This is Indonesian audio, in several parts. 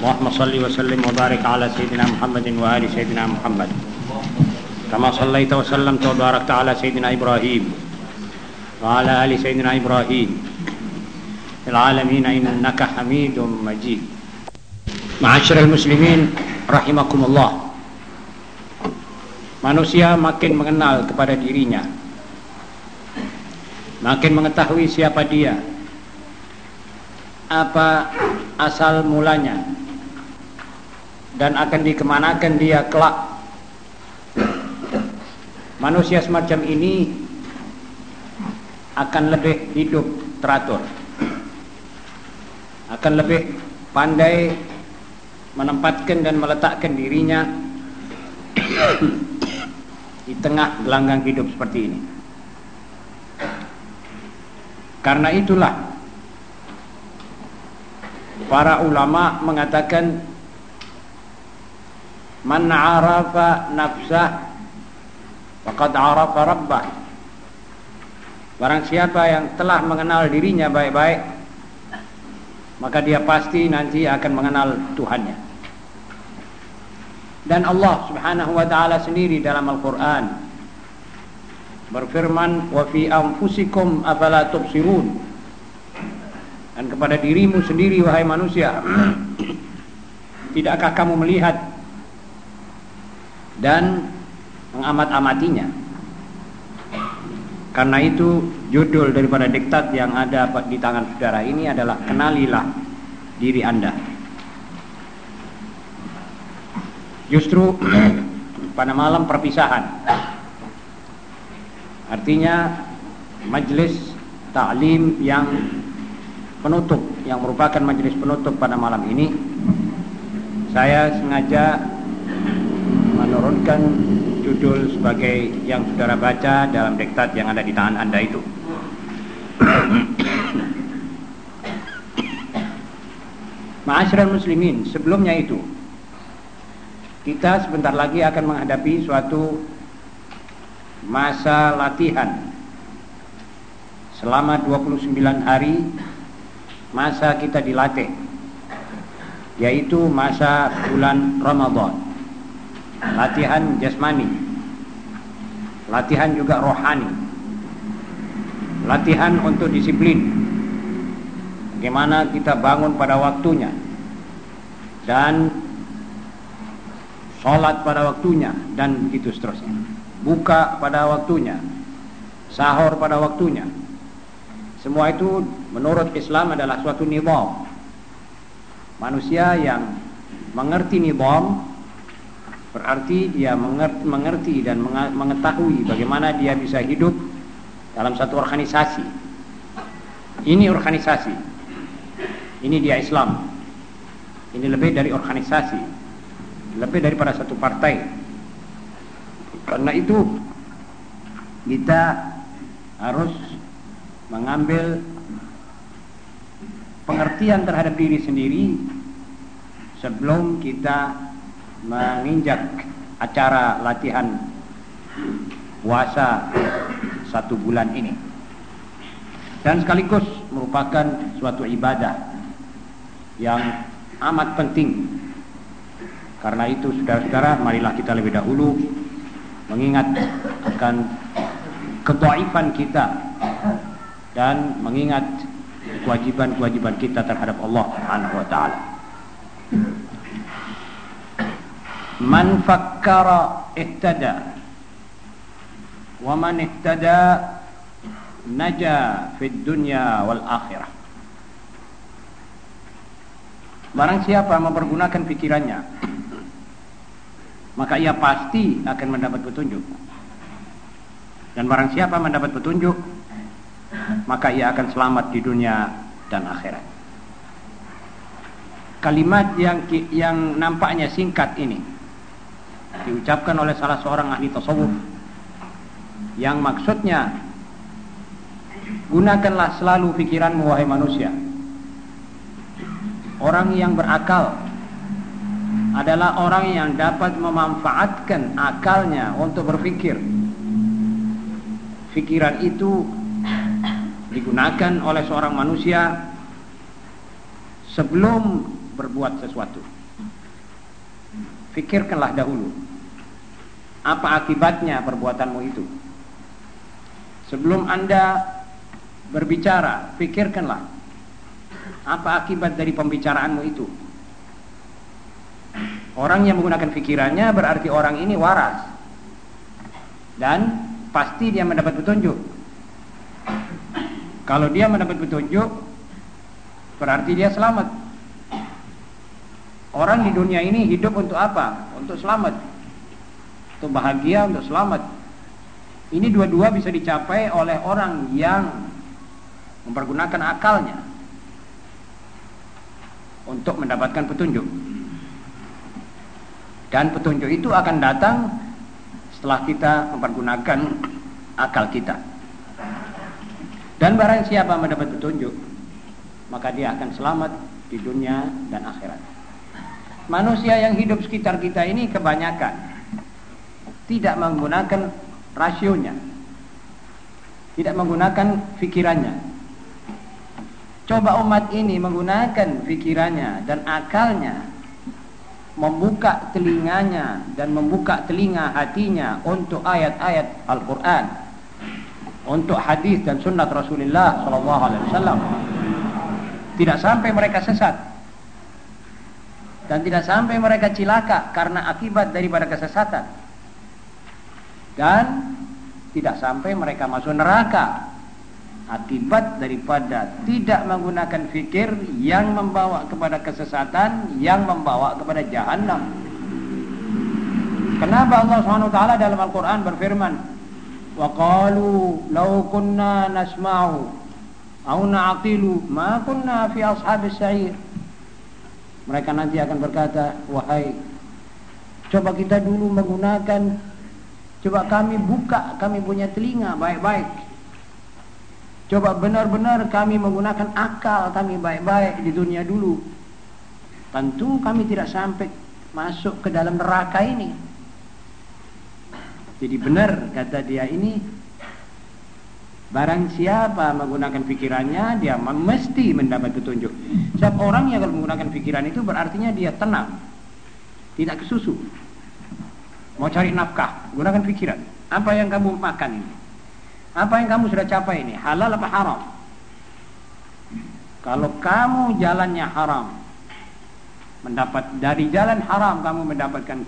اللهم صل وسلم وبارك على سيدنا محمد وآل سيدنا محمد كما صليت وسلمت وباركت على سيدنا إبراهيم وعلى آل سيدنا إبراهيم في العالمين إنك حميد مجيد معاشر المسلمين رحمكم الله Manusia makin mengenal kepada dirinya Makin mengetahui siapa dia Apa asal mulanya dan akan dikemanakan dia kelak Manusia semacam ini Akan lebih hidup teratur Akan lebih pandai Menempatkan dan meletakkan dirinya di tengah gelanggang hidup seperti ini. Karena itulah para ulama mengatakan man arafa nafsah faqad arafa rabbah. Barang siapa yang telah mengenal dirinya baik-baik maka dia pasti nanti akan mengenal Tuhannya. Dan Allah Subhanahu wa taala sendiri dalam Al-Qur'an berfirman wa fi anfusikum afala tubsirun dan kepada dirimu sendiri wahai manusia tidakkah kamu melihat dan mengamat-amatinya. Karena itu judul daripada diktat yang ada di tangan saudara ini adalah kenalilah diri anda. Justru pada malam perpisahan artinya majelis taklim yang penutup yang merupakan majelis penutup pada malam ini saya sengaja menurunkan judul sebagai yang saudara baca dalam diktat yang ada di tangan anda itu. Ma'asyiral muslimin sebelumnya itu kita sebentar lagi akan menghadapi suatu masa latihan. Selama 29 hari masa kita dilatih yaitu masa bulan Ramadan latihan jasmani latihan juga rohani latihan untuk disiplin bagaimana kita bangun pada waktunya dan Sholat pada waktunya dan begitu seterusnya. Buka pada waktunya. Sahur pada waktunya. Semua itu menurut Islam adalah suatu nizam. Manusia yang mengerti nizam berarti dia mengerti dan mengetahui bagaimana dia bisa hidup dalam satu organisasi. Ini organisasi. Ini dia Islam. Ini lebih dari organisasi lebih daripada satu partai karena itu kita harus mengambil pengertian terhadap diri sendiri sebelum kita menginjak acara latihan puasa satu bulan ini dan sekaligus merupakan suatu ibadah yang amat penting karena itu saudara-saudara marilah kita lebih dahulu mengingat akan ketaifan kita dan mengingat kewajiban-kewajiban kita terhadap Allah Subhanahu wa taala. Man fakkara ihtada wa man ihtada naja fid dunya wal akhirah. Barang siapa mempergunakan pikirannya maka ia pasti akan mendapat petunjuk. Dan barang siapa mendapat petunjuk, maka ia akan selamat di dunia dan akhirat. kalimat yang yang nampaknya singkat ini diucapkan oleh salah seorang ahli tasawuf. Yang maksudnya gunakanlah selalu pikiranmu wahai manusia. Orang yang berakal adalah orang yang dapat memanfaatkan akalnya untuk berpikir. Pikiran itu digunakan oleh seorang manusia sebelum berbuat sesuatu. Fikirkanlah dahulu apa akibatnya perbuatanmu itu. Sebelum Anda berbicara, fikirkanlah apa akibat dari pembicaraanmu itu. Orang yang menggunakan pikirannya berarti orang ini waras. Dan pasti dia mendapat petunjuk. Kalau dia mendapat petunjuk, berarti dia selamat. Orang di dunia ini hidup untuk apa? Untuk selamat. Untuk bahagia, untuk selamat. Ini dua-dua bisa dicapai oleh orang yang mempergunakan akalnya untuk mendapatkan petunjuk. Dan petunjuk itu akan datang setelah kita mempergunakan akal kita. Dan barang siapa mendapat petunjuk, maka dia akan selamat di dunia dan akhirat. Manusia yang hidup sekitar kita ini kebanyakan tidak menggunakan rasionya. Tidak menggunakan pikirannya. Coba umat ini menggunakan pikirannya dan akalnya membuka telinganya dan membuka telinga hatinya untuk ayat-ayat Al-Quran untuk hadis dan sunnat Rasulullah Sallallahu Alaihi Wasallam tidak sampai mereka sesat dan tidak sampai mereka cilaka karena akibat daripada kesesatan. Dan tidak sampai mereka masuk neraka akibat daripada tidak menggunakan fikir yang membawa kepada kesesatan yang membawa kepada jahanam kenapa Allah SWT dalam Al-Quran berfirman wa qalu law kunna nasma'u au na'qilu ma kunna fi ashabis sa'ir mereka nanti akan berkata, wahai, coba kita dulu menggunakan, coba kami buka, kami punya telinga baik-baik. Coba benar-benar kami menggunakan akal kami baik-baik di dunia dulu. Tentu kami tidak sampai masuk ke dalam neraka ini. Jadi benar kata dia ini Barang siapa menggunakan pikirannya, dia mesti mendapat petunjuk. Siapa orang yang kalau menggunakan pikiran itu berartinya dia tenang. Tidak kesusu. Mau cari nafkah, gunakan pikiran. Apa yang kamu makan ini? Apa yang kamu sudah capai ini? Halal apa haram? Kalau kamu jalannya haram, mendapat dari jalan haram kamu mendapatkan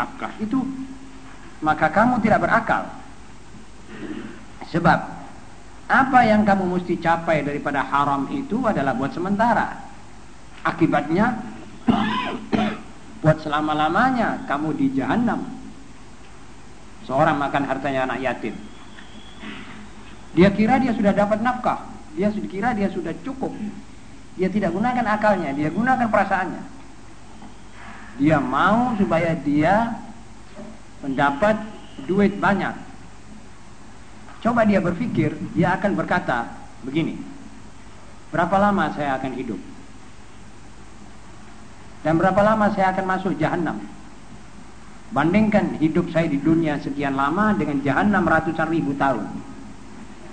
nafkah itu, maka kamu tidak berakal. Sebab apa yang kamu mesti capai daripada haram itu adalah buat sementara. Akibatnya buat selama-lamanya kamu di jahanam. Seorang makan hartanya anak yatim. Dia kira dia sudah dapat nafkah. Dia kira dia sudah cukup. Dia tidak gunakan akalnya, dia gunakan perasaannya. Dia mau supaya dia mendapat duit banyak Coba dia berpikir, dia akan berkata begini. Berapa lama saya akan hidup? Dan berapa lama saya akan masuk jahanam? Bandingkan hidup saya di dunia sekian lama dengan jahanam ratusan ribu tahun.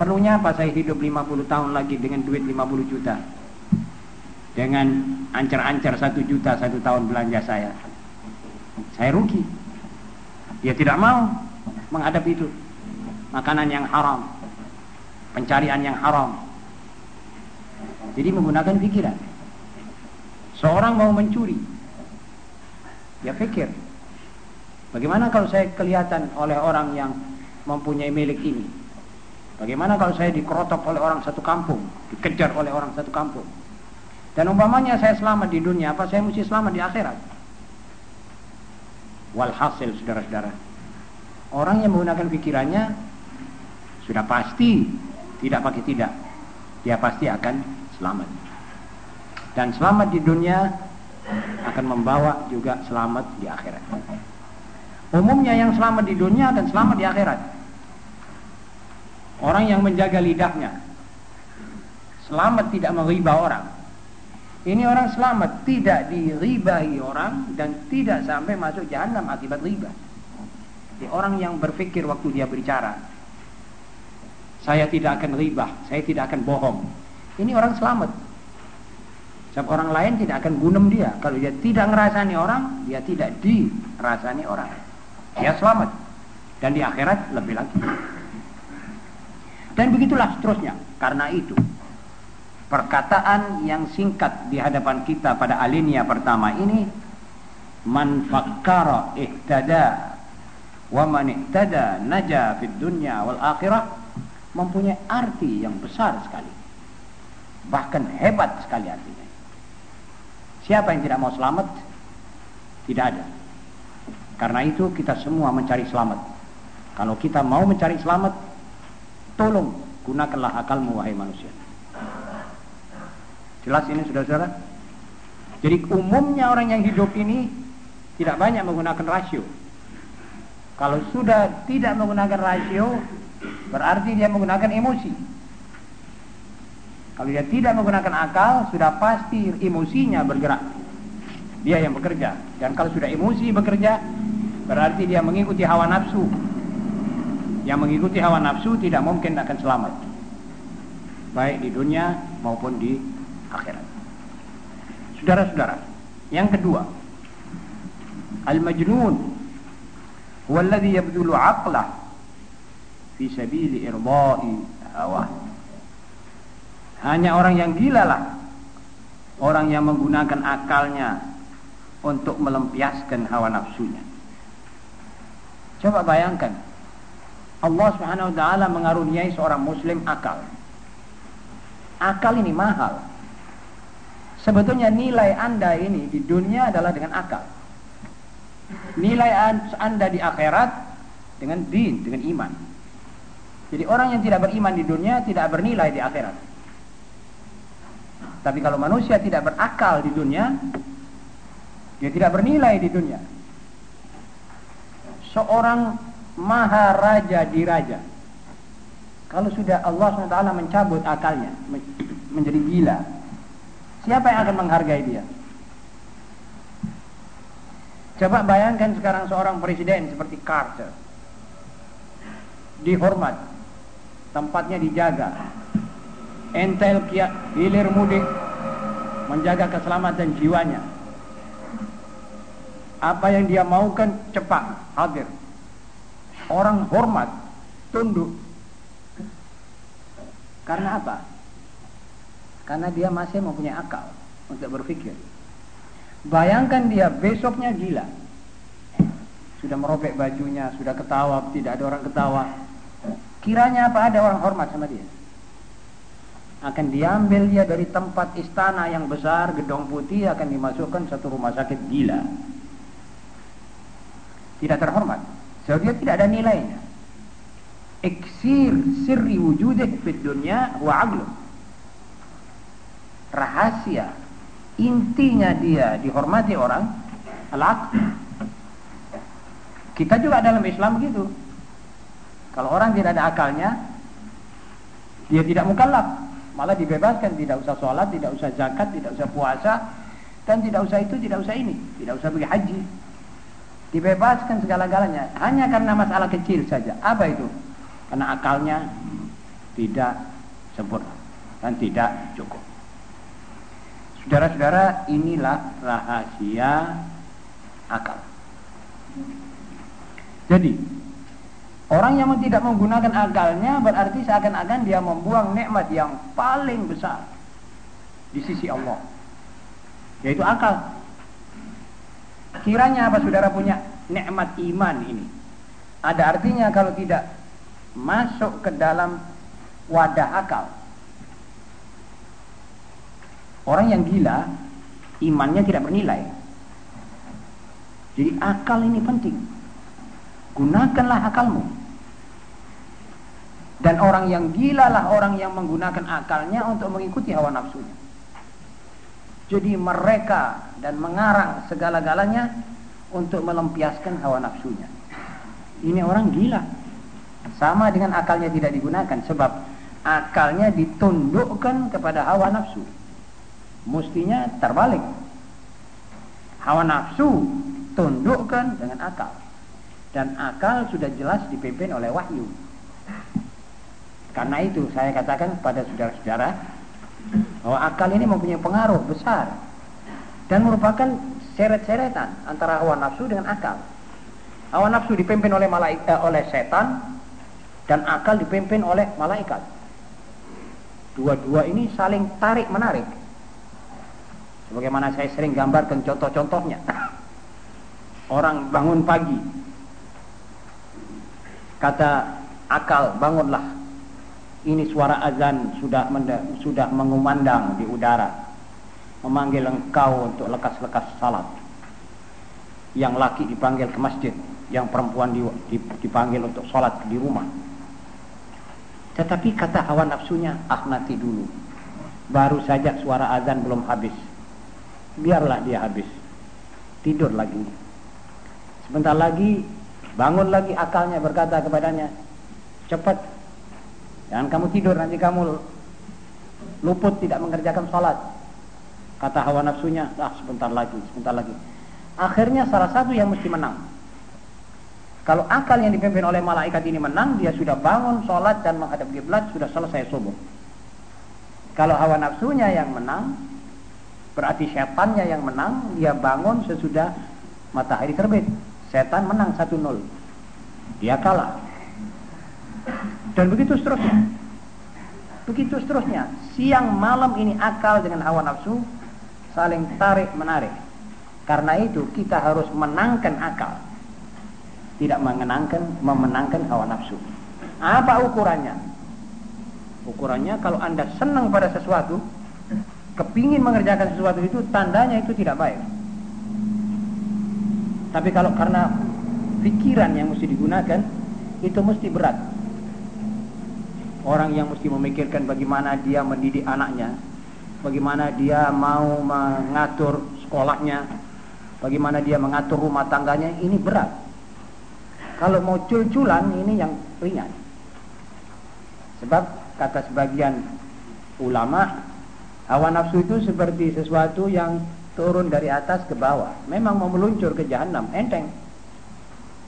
Perlunya apa saya hidup 50 tahun lagi dengan duit 50 juta? Dengan ancar-ancar satu juta satu tahun belanja saya. Saya rugi. Dia tidak mau menghadapi itu makanan yang haram, pencarian yang haram. Jadi menggunakan pikiran. Seorang mau mencuri, ya pikir. Bagaimana kalau saya kelihatan oleh orang yang mempunyai milik ini? Bagaimana kalau saya dikerotok oleh orang satu kampung, dikejar oleh orang satu kampung? Dan umpamanya saya selamat di dunia, apa saya mesti selamat di akhirat? Walhasil saudara-saudara, orang yang menggunakan pikirannya sudah pasti tidak pakai tidak dia pasti akan selamat dan selamat di dunia akan membawa juga selamat di akhirat. Umumnya yang selamat di dunia akan selamat di akhirat. Orang yang menjaga lidahnya selamat tidak meriba orang. Ini orang selamat tidak diribahi orang dan tidak sampai masuk jahanam akibat riba. Orang yang berpikir waktu dia berbicara, saya tidak akan riba, saya tidak akan bohong. Ini orang selamat. Sebab orang lain tidak akan gunem dia. Kalau dia tidak ngerasani orang, dia tidak dirasani orang. Dia selamat. Dan di akhirat lebih lagi. Dan begitulah seterusnya. Karena itu, perkataan yang singkat di hadapan kita pada alinea pertama ini man fakkara ihtada wa man ihtada naja fid dunya wal akhirah mempunyai arti yang besar sekali. Bahkan hebat sekali artinya. Siapa yang tidak mau selamat? Tidak ada. Karena itu kita semua mencari selamat. Kalau kita mau mencari selamat tolong gunakanlah akalmu wahai manusia. Jelas ini saudara-saudara? Jadi umumnya orang yang hidup ini tidak banyak menggunakan rasio. Kalau sudah tidak menggunakan rasio, berarti dia menggunakan emosi. Kalau dia tidak menggunakan akal, sudah pasti emosinya bergerak. Dia yang bekerja. Dan kalau sudah emosi bekerja, berarti dia mengikuti hawa nafsu. Yang mengikuti hawa nafsu tidak mungkin akan selamat. Baik di dunia maupun di akhirat. Saudara-saudara, yang kedua, al-majnun huwa alladhi yabdulu 'aqlah fi sabili irda'i hawa. Hanya orang yang gila lah orang yang menggunakan akalnya untuk melempiaskan hawa nafsunya. Coba bayangkan Allah Subhanahu wa taala mengaruniai seorang muslim akal. Akal ini mahal. Sebetulnya nilai Anda ini di dunia adalah dengan akal. Nilai Anda di akhirat dengan din, dengan iman. Jadi orang yang tidak beriman di dunia tidak bernilai di akhirat. Tapi kalau manusia tidak berakal di dunia, dia tidak bernilai di dunia. Seorang maharaja diraja. Kalau sudah Allah SWT mencabut akalnya, menjadi gila, Siapa yang akan menghargai dia? Coba bayangkan sekarang seorang presiden seperti Carter. Dihormat. Tempatnya dijaga. Entel kia, hilir mudik. Menjaga keselamatan jiwanya. Apa yang dia maukan cepat hadir. Orang hormat, tunduk. Karena apa? Karena dia masih mempunyai akal untuk berpikir. Bayangkan dia besoknya gila. Sudah merobek bajunya, sudah ketawa, tidak ada orang ketawa. Kiranya apa ada orang hormat sama dia. Akan diambil dia dari tempat istana yang besar, gedung putih, akan dimasukkan satu rumah sakit gila. Tidak terhormat. Sebab dia tidak ada nilainya. Iksir sirri wujudih fid dunya wa rahasia intinya dia dihormati orang al kita juga dalam Islam begitu kalau orang tidak ada akalnya dia tidak mukallaf. Malah dibebaskan tidak usah sholat tidak usah zakat tidak usah puasa dan tidak usah itu tidak usah ini tidak usah pergi haji. Dibebaskan segala-galanya hanya karena masalah kecil saja. Apa itu? Karena akalnya tidak sempurna dan tidak cukup. Saudara-saudara, inilah rahasia akal. Jadi, orang yang tidak menggunakan akalnya berarti seakan-akan dia membuang nikmat yang paling besar di sisi Allah, yaitu akal. Kiranya apa saudara punya nikmat iman ini? Ada artinya kalau tidak masuk ke dalam wadah akal, Orang yang gila, imannya tidak bernilai. Jadi akal ini penting. Gunakanlah akalmu. Dan orang yang gila lah orang yang menggunakan akalnya untuk mengikuti hawa nafsunya. Jadi mereka dan mengarang segala-galanya untuk melampiaskan hawa nafsunya. Ini orang gila. Sama dengan akalnya tidak digunakan sebab akalnya ditundukkan kepada hawa nafsu. Mestinya terbalik. Hawa nafsu tundukkan dengan akal. Dan akal sudah jelas dipimpin oleh wahyu. Karena itu saya katakan pada saudara-saudara bahwa akal ini mempunyai pengaruh besar dan merupakan seret-seretan antara hawa nafsu dengan akal. Hawa nafsu dipimpin oleh malaikat eh, oleh setan dan akal dipimpin oleh malaikat. Dua-dua ini saling tarik menarik. Sebagaimana saya sering gambarkan contoh-contohnya. Orang bangun pagi. Kata akal, bangunlah ini suara azan sudah sudah mengumandang di udara. Memanggil engkau untuk lekas-lekas salat. Yang laki dipanggil ke masjid, yang perempuan dipanggil untuk salat di rumah. Tetapi kata hawa nafsunya, ah nanti dulu. Baru saja suara azan belum habis. Biarlah dia habis. Tidur lagi. Sebentar lagi bangun lagi akalnya berkata kepadanya, cepat Jangan kamu tidur nanti kamu luput tidak mengerjakan sholat. Kata hawa nafsunya, ah sebentar lagi, sebentar lagi. Akhirnya salah satu yang mesti menang. Kalau akal yang dipimpin oleh malaikat ini menang, dia sudah bangun sholat dan menghadap kiblat sudah selesai subuh. Kalau hawa nafsunya yang menang, berarti setannya yang menang, dia bangun sesudah matahari terbit. Setan menang 1-0. Dia kalah. Dan begitu seterusnya. Begitu seterusnya. Siang malam ini akal dengan hawa nafsu saling tarik menarik. Karena itu kita harus menangkan akal. Tidak mengenangkan, memenangkan hawa nafsu. Apa ukurannya? Ukurannya kalau anda senang pada sesuatu, kepingin mengerjakan sesuatu itu, tandanya itu tidak baik. Tapi kalau karena pikiran yang mesti digunakan, itu mesti berat. Orang yang mesti memikirkan bagaimana dia mendidik anaknya, bagaimana dia mau mengatur sekolahnya, bagaimana dia mengatur rumah tangganya, ini berat. Kalau mau cul-culan ini yang ringan. Sebab kata sebagian ulama, hawa nafsu itu seperti sesuatu yang turun dari atas ke bawah. Memang mau meluncur ke jahanam, enteng.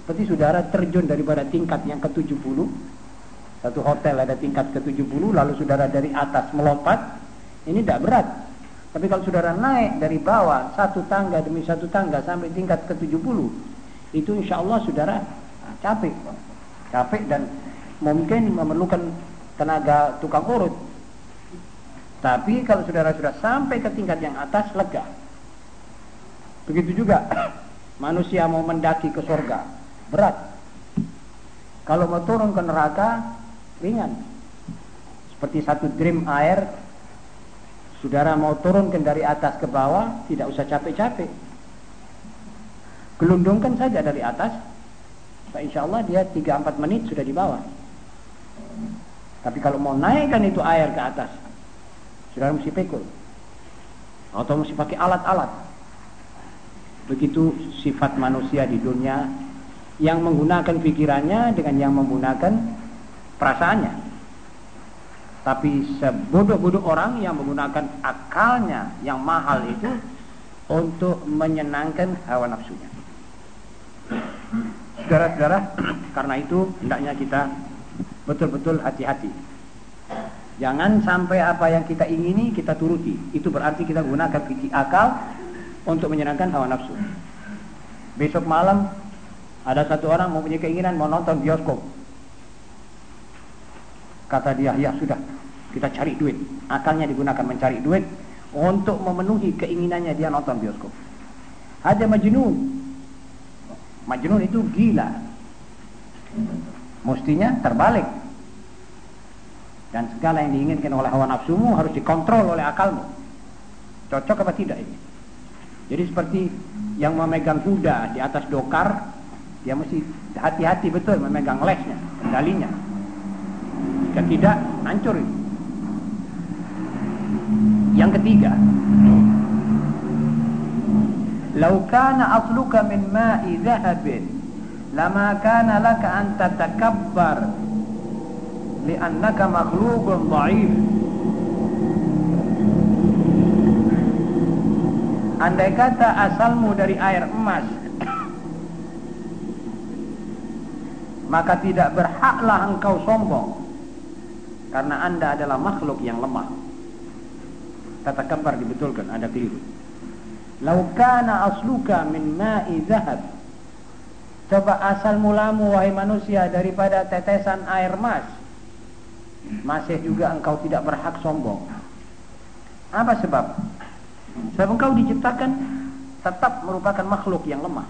Seperti saudara terjun daripada tingkat yang ke-70 satu hotel ada tingkat ke-70 lalu saudara dari atas melompat, ini tidak berat. Tapi kalau saudara naik dari bawah satu tangga demi satu tangga sampai tingkat ke-70, itu insya Allah saudara capek. Capek dan mungkin memerlukan tenaga tukang urut. Tapi kalau saudara sudah sampai ke tingkat yang atas, lega. Begitu juga manusia mau mendaki ke surga, berat. Kalau mau turun ke neraka, ringan. Seperti satu dream air, saudara mau turunkan dari atas ke bawah, tidak usah capek-capek. Gelundungkan saja dari atas, insya Allah dia 3-4 menit sudah di bawah. Tapi kalau mau naikkan itu air ke atas, saudara mesti pikul. Atau mesti pakai alat-alat. Begitu sifat manusia di dunia yang menggunakan pikirannya dengan yang menggunakan perasaannya. Tapi sebodoh-bodoh orang yang menggunakan akalnya yang mahal itu untuk menyenangkan hawa nafsunya. Saudara-saudara, karena itu hendaknya kita betul-betul hati-hati. Jangan sampai apa yang kita ingini kita turuti. Itu berarti kita gunakan pikir akal untuk menyenangkan hawa nafsu. Besok malam ada satu orang mempunyai keinginan mau nonton bioskop. Kata dia, ya sudah, kita cari duit. Akalnya digunakan mencari duit untuk memenuhi keinginannya dia nonton bioskop. Ada majnun. Majnun itu gila. Mestinya terbalik. Dan segala yang diinginkan oleh hawa nafsumu harus dikontrol oleh akalmu. Cocok apa tidak ini? Jadi seperti yang memegang kuda di atas dokar, dia mesti hati-hati betul memegang lesnya, kendalinya. Jika tidak, hancur Yang ketiga, "Lau kana asluka min ma'i dhahabin, lama kana laka an tatakabbar li'annaka makhluqun dha'if." Andai kata asalmu dari air emas Maka tidak berhaklah engkau sombong Karena anda adalah makhluk yang lemah Kata kabar dibetulkan, ada keliru Laukana asluka min ma'i zahab Coba asal mulamu wahai manusia daripada tetesan air emas Masih juga engkau tidak berhak sombong Apa sebab? Sebab engkau diciptakan tetap merupakan makhluk yang lemah.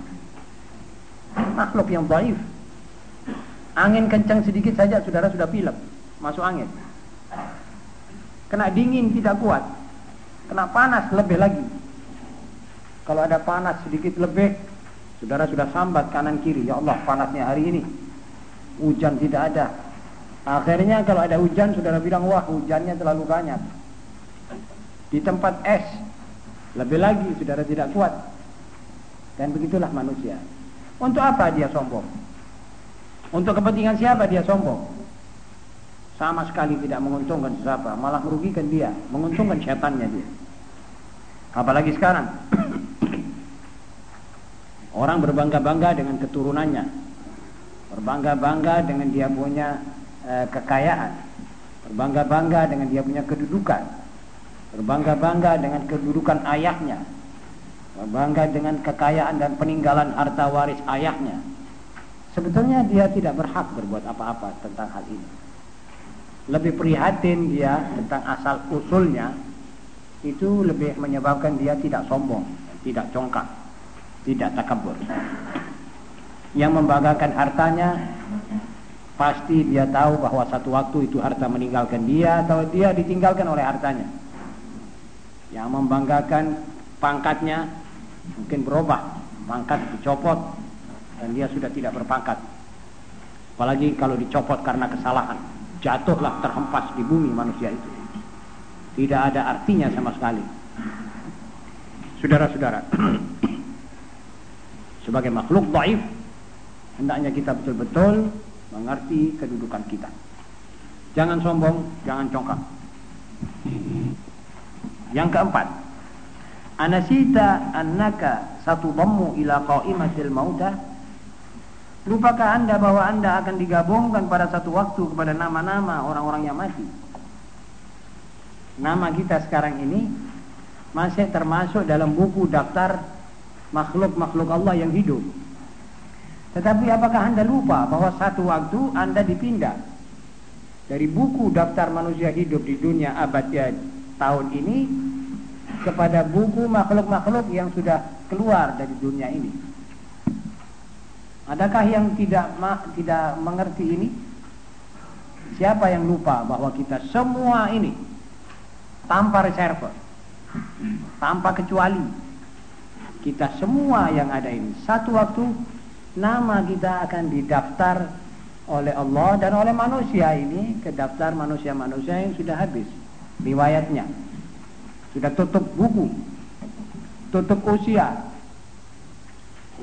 Makhluk yang baif. Angin kencang sedikit saja saudara sudah pilek, masuk angin. Kena dingin tidak kuat. Kena panas lebih lagi. Kalau ada panas sedikit lebih, saudara sudah sambat kanan kiri. Ya Allah panasnya hari ini. Hujan tidak ada. Akhirnya kalau ada hujan, saudara bilang, wah hujannya terlalu banyak. Di tempat es, lebih lagi saudara tidak kuat. Dan begitulah manusia. Untuk apa dia sombong? Untuk kepentingan siapa dia sombong? Sama sekali tidak menguntungkan siapa, malah merugikan dia, menguntungkan setannya dia. Apalagi sekarang. Orang berbangga-bangga dengan keturunannya. Berbangga-bangga dengan dia punya e, kekayaan. Berbangga-bangga dengan dia punya kedudukan berbangga-bangga dengan kedudukan ayahnya, berbangga dengan kekayaan dan peninggalan harta waris ayahnya. Sebetulnya dia tidak berhak berbuat apa-apa tentang hal ini. Lebih prihatin dia tentang asal usulnya itu lebih menyebabkan dia tidak sombong, tidak congkak, tidak takabur. Yang membanggakan hartanya pasti dia tahu bahwa satu waktu itu harta meninggalkan dia atau dia ditinggalkan oleh hartanya. Yang membanggakan pangkatnya mungkin berubah pangkat dicopot dan dia sudah tidak berpangkat. Apalagi kalau dicopot karena kesalahan jatuhlah terhempas di bumi manusia itu. Tidak ada artinya sama sekali. Saudara-saudara sebagai makhluk baif hendaknya kita betul-betul mengerti kedudukan kita. Jangan sombong jangan congkak. Yang keempat, anasita annaka satu dhammu ila qaimatil mauta? Lupakah anda bahwa anda akan digabungkan pada satu waktu kepada nama-nama orang-orang yang mati? Nama kita sekarang ini masih termasuk dalam buku daftar makhluk-makhluk Allah yang hidup. Tetapi apakah anda lupa bahwa satu waktu anda dipindah dari buku daftar manusia hidup di dunia abad ya tahun ini kepada buku makhluk-makhluk yang sudah keluar dari dunia ini. Adakah yang tidak tidak mengerti ini? Siapa yang lupa bahwa kita semua ini tanpa reserve, tanpa kecuali kita semua yang ada ini satu waktu nama kita akan didaftar oleh Allah dan oleh manusia ini ke daftar manusia-manusia yang sudah habis riwayatnya. Sudah tutup buku. Tutup usia.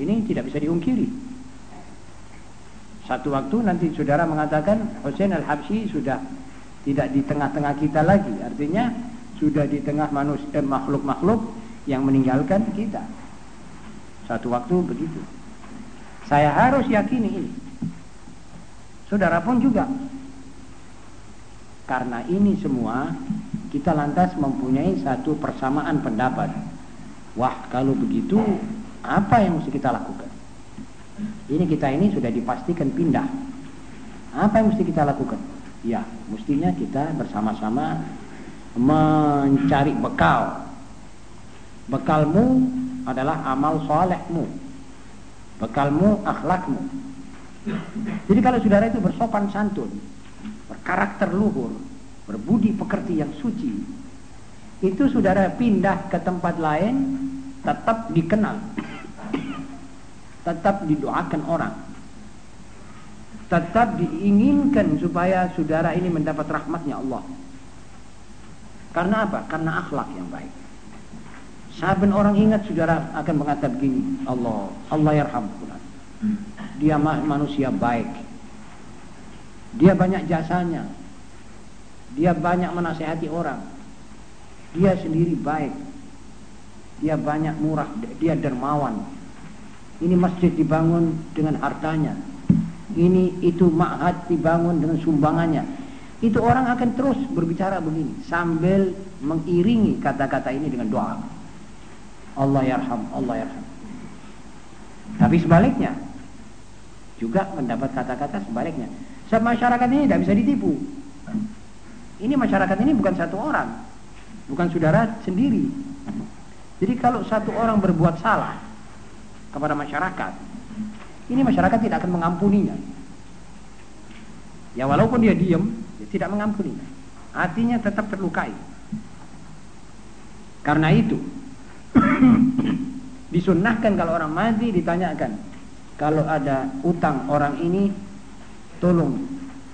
Ini tidak bisa diungkiri. Satu waktu nanti saudara mengatakan Hussein Al-Habsyi sudah tidak di tengah-tengah kita lagi. Artinya sudah di tengah manusia makhluk-makhluk yang meninggalkan kita. Satu waktu begitu. Saya harus yakini ini. Saudara pun juga karena ini semua kita lantas mempunyai satu persamaan pendapat. Wah, kalau begitu apa yang mesti kita lakukan? Ini kita ini sudah dipastikan pindah. Apa yang mesti kita lakukan? Ya, mestinya kita bersama-sama mencari bekal. Bekalmu adalah amal solehmu. Bekalmu akhlakmu. Jadi kalau saudara itu bersopan santun, berkarakter luhur, berbudi pekerti yang suci, itu saudara pindah ke tempat lain tetap dikenal, tetap didoakan orang, tetap diinginkan supaya saudara ini mendapat rahmatnya Allah. Karena apa? Karena akhlak yang baik. Saben orang ingat saudara akan mengatakan begini, Allah, Allah yarham. Dia manusia baik. Dia banyak jasanya. Dia banyak menasehati orang. Dia sendiri baik. Dia banyak murah, dia dermawan. Ini masjid dibangun dengan hartanya. Ini itu ma'had dibangun dengan sumbangannya. Itu orang akan terus berbicara begini sambil mengiringi kata-kata ini dengan doa. Allah yarham, Allah yarham. Tapi sebaliknya juga mendapat kata-kata sebaliknya. Sebab masyarakat ini tidak bisa ditipu. Ini masyarakat ini bukan satu orang, bukan saudara sendiri. Jadi kalau satu orang berbuat salah kepada masyarakat, ini masyarakat tidak akan mengampuninya. Ya walaupun dia diam, dia tidak mengampuninya. Hatinya tetap terlukai. Karena itu, disunnahkan kalau orang mati ditanyakan, kalau ada utang orang ini, tolong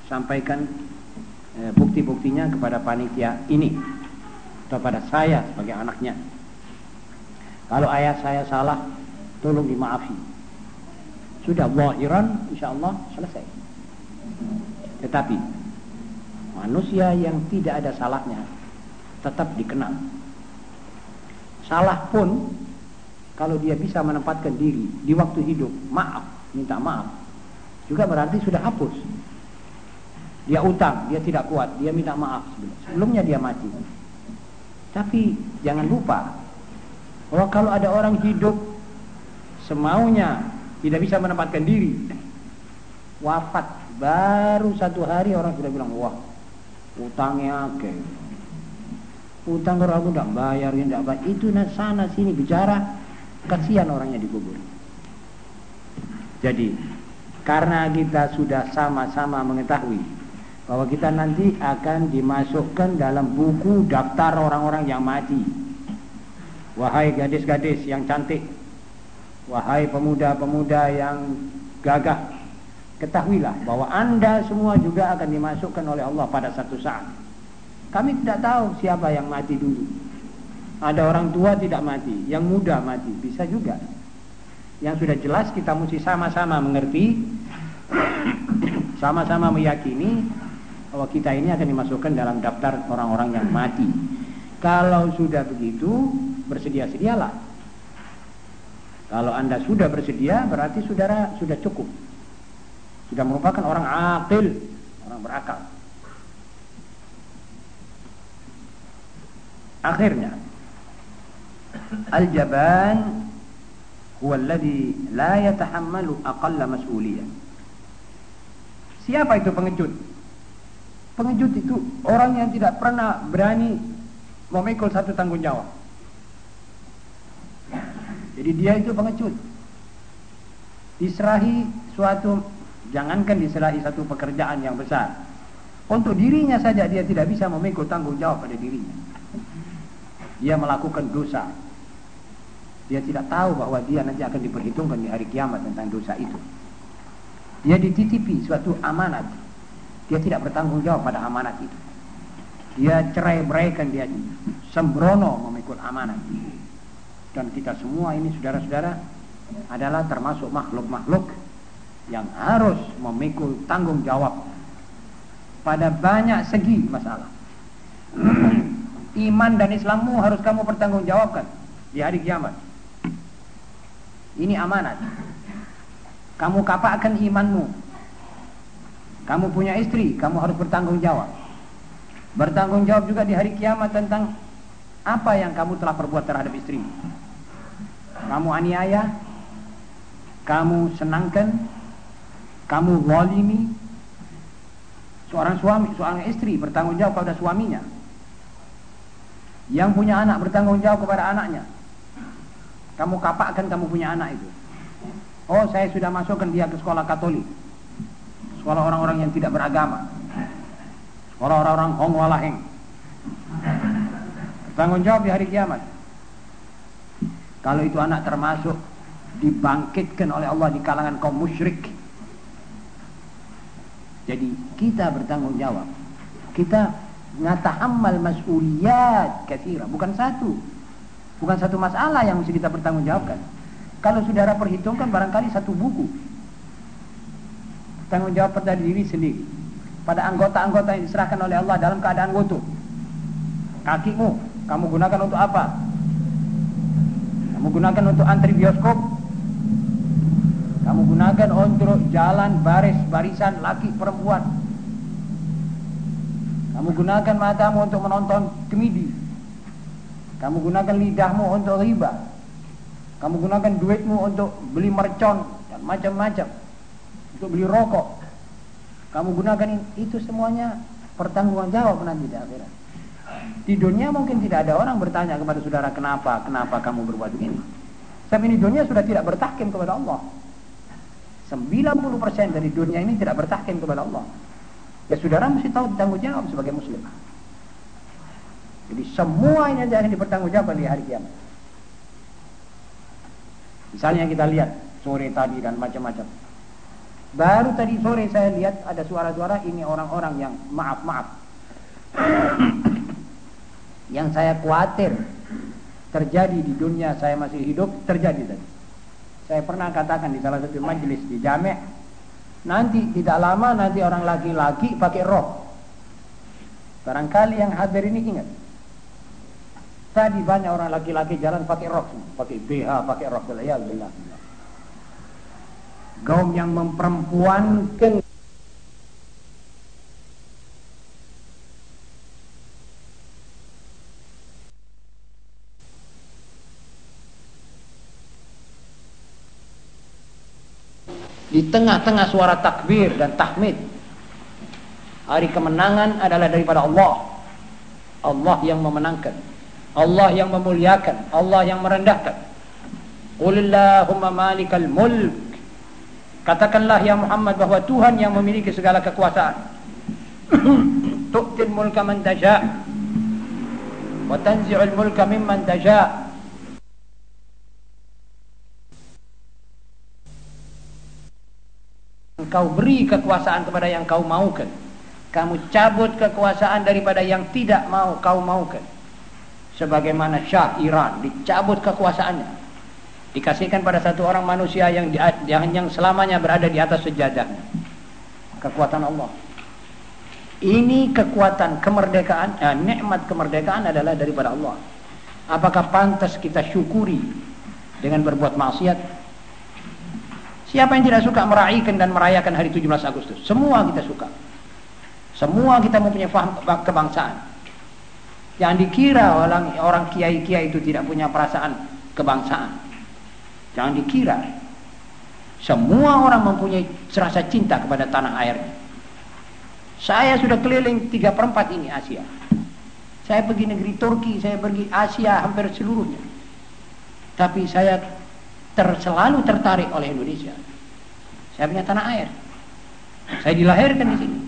sampaikan eh, bukti-buktinya kepada panitia ini atau pada saya sebagai anaknya. Kalau ayah saya salah, tolong dimaafi. Sudah zahiran insya Allah selesai. Tetapi manusia yang tidak ada salahnya tetap dikenal. Salah pun kalau dia bisa menempatkan diri di waktu hidup, maaf, minta maaf, juga berarti sudah hapus. Dia utang, dia tidak kuat, dia minta maaf sebelumnya dia mati. Tapi jangan lupa kalau ada orang hidup semaunya tidak bisa menempatkan diri. Wafat baru satu hari orang sudah bilang wah utangnya oke utang kalau aku tidak bayar ya tidak bayar. Itu sana sini bicara kasihan orangnya dikubur. Jadi karena kita sudah sama-sama mengetahui bahwa kita nanti akan dimasukkan dalam buku daftar orang-orang yang mati. Wahai gadis-gadis yang cantik Wahai pemuda-pemuda yang gagah Ketahuilah bahwa anda semua juga akan dimasukkan oleh Allah pada satu saat. Kami tidak tahu siapa yang mati dulu. Ada orang tua tidak mati Yang muda mati, bisa juga. Yang sudah jelas kita mesti sama-sama mengerti Sama-sama meyakini Bahwa kita ini akan dimasukkan dalam daftar orang-orang yang mati. Kalau sudah begitu Bersedia-sedialah kalau anda sudah bersedia berarti saudara sudah cukup. Sudah merupakan orang akil, orang berakal. Akhirnya Al-jaban huwa la yatahammalu aqalla mas'uliyah. Siapa itu pengecut? Pengecut itu orang yang tidak pernah berani memikul satu tanggung jawab. Jadi dia itu pengecut. Diserahi suatu, jangankan diserahi satu pekerjaan yang besar. Untuk dirinya saja dia tidak bisa memikul tanggung jawab pada dirinya. Dia melakukan dosa. Dia tidak tahu bahwa dia nanti akan diperhitungkan di hari kiamat tentang dosa itu. Dia dititipi suatu amanat. Dia tidak bertanggung jawab pada amanat itu. Dia cerai beraikan dia sembrono memikul amanat dan kita semua ini saudara-saudara adalah termasuk makhluk-makhluk yang harus memikul tanggung jawab pada banyak segi masalah. Iman dan Islammu harus kamu pertanggungjawabkan di hari kiamat. Ini amanat. Kamu kapakkan imanmu. Kamu punya istri, kamu harus bertanggung jawab. Bertanggung jawab juga di hari kiamat tentang apa yang kamu telah perbuat terhadap istrimu kamu aniaya, kamu senangkan, kamu zalimi, seorang suami, seorang istri bertanggung jawab kepada suaminya. Yang punya anak bertanggung jawab kepada anaknya. Kamu kapakkan kamu punya anak itu. Oh, saya sudah masukkan dia ke sekolah Katolik. Sekolah orang-orang yang tidak beragama. Sekolah orang-orang Hong Walaheng. Tanggung jawab di hari kiamat. Kalau itu anak termasuk dibangkitkan oleh Allah di kalangan kaum musyrik. Jadi kita bertanggung jawab. Kita ngatahammal mas'uliyat kathira. Bukan satu. Bukan satu masalah yang mesti kita pertanggungjawabkan. Kalau saudara perhitungkan barangkali satu buku. Tanggung jawab pada diri sendiri. Pada anggota-anggota yang diserahkan oleh Allah dalam keadaan wudu. Kakimu, kamu gunakan untuk apa? Kamu gunakan untuk antri bioskop? Kamu gunakan untuk jalan baris barisan laki perempuan? Kamu gunakan matamu untuk menonton komedi? Kamu gunakan lidahmu untuk riba. Kamu gunakan duitmu untuk beli mercon dan macam-macam. Untuk beli rokok. Kamu gunakan itu semuanya pertanggungan jawab nanti di akhirat. Di dunia mungkin tidak ada orang bertanya kepada saudara kenapa, kenapa kamu berbuat begini. Tapi di dunia sudah tidak bertahkim kepada Allah. 90% dari dunia ini tidak bertahkim kepada Allah. Ya saudara mesti tahu tanggung jawab sebagai muslim. Jadi semua ini akan dipertanggungjawabkan di hari kiamat. Misalnya kita lihat sore tadi dan macam-macam. Baru tadi sore saya lihat ada suara-suara ini orang-orang yang maaf-maaf. Yang saya khawatir terjadi di dunia saya masih hidup terjadi tadi. Saya pernah katakan di salah satu majelis di Jame' nanti tidak lama nanti orang laki-laki pakai rok. Barangkali yang hadir ini ingat. Tadi banyak orang laki-laki jalan pakai rok, pakai BH, pakai rok. Ya. Kaum yang memperempuankan di tengah-tengah suara takbir dan tahmid hari kemenangan adalah daripada Allah Allah yang memenangkan Allah yang memuliakan, Allah yang merendahkan. Qulillahumma malikal mulk. Katakanlah ya Muhammad bahwa Tuhan yang memiliki segala kekuasaan. Tu'til mulka man tasha' wa tanzi'ul mulka mimman tasha' Engkau beri kekuasaan kepada yang kau maukan. Kamu cabut kekuasaan daripada yang tidak mau kau maukan. Sebagaimana Syah Iran dicabut kekuasaannya. Dikasihkan pada satu orang manusia yang, yang selamanya berada di atas sejadahnya. Kekuatan Allah. Ini kekuatan kemerdekaan eh, nikmat kemerdekaan adalah daripada Allah. Apakah pantas kita syukuri dengan berbuat maksiat siapa yang tidak suka meraihkan dan merayakan hari 17 Agustus semua kita suka semua kita mempunyai faham kebangsaan Jangan dikira orang orang kiai-kiai itu tidak punya perasaan kebangsaan. Jangan dikira. Semua orang mempunyai rasa cinta kepada tanah airnya. Saya sudah keliling tiga perempat ini Asia. Saya pergi negeri Turki, saya pergi Asia hampir seluruhnya. Tapi saya ter, selalu tertarik oleh Indonesia. Saya punya tanah air. Saya dilahirkan di sini.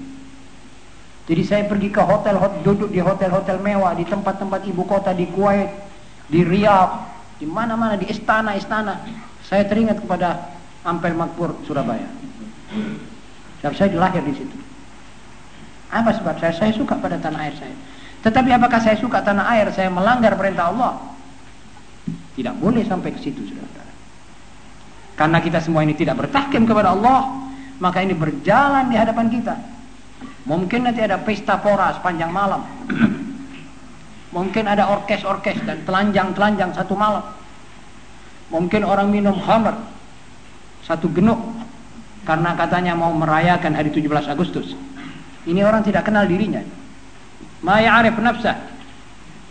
Jadi saya pergi ke hotel, duduk di hotel-hotel mewah, di tempat-tempat ibu kota, di Kuwait, di Riyadh, di mana-mana, di istana-istana. Saya teringat kepada Ampel Makmur, Surabaya. Sebab saya dilahir di situ. Apa sebab saya? Saya suka pada tanah air saya. Tetapi apakah saya suka tanah air, saya melanggar perintah Allah? Tidak boleh sampai ke situ, saudara. Karena kita semua ini tidak bertahkim kepada Allah, maka ini berjalan di hadapan kita. Mungkin nanti ada pesta pora sepanjang malam. Mungkin ada orkes-orkes dan telanjang-telanjang satu malam. Mungkin orang minum khamr satu genuk karena katanya mau merayakan hari 17 Agustus. Ini orang tidak kenal dirinya. Ma ya'rif nafsah.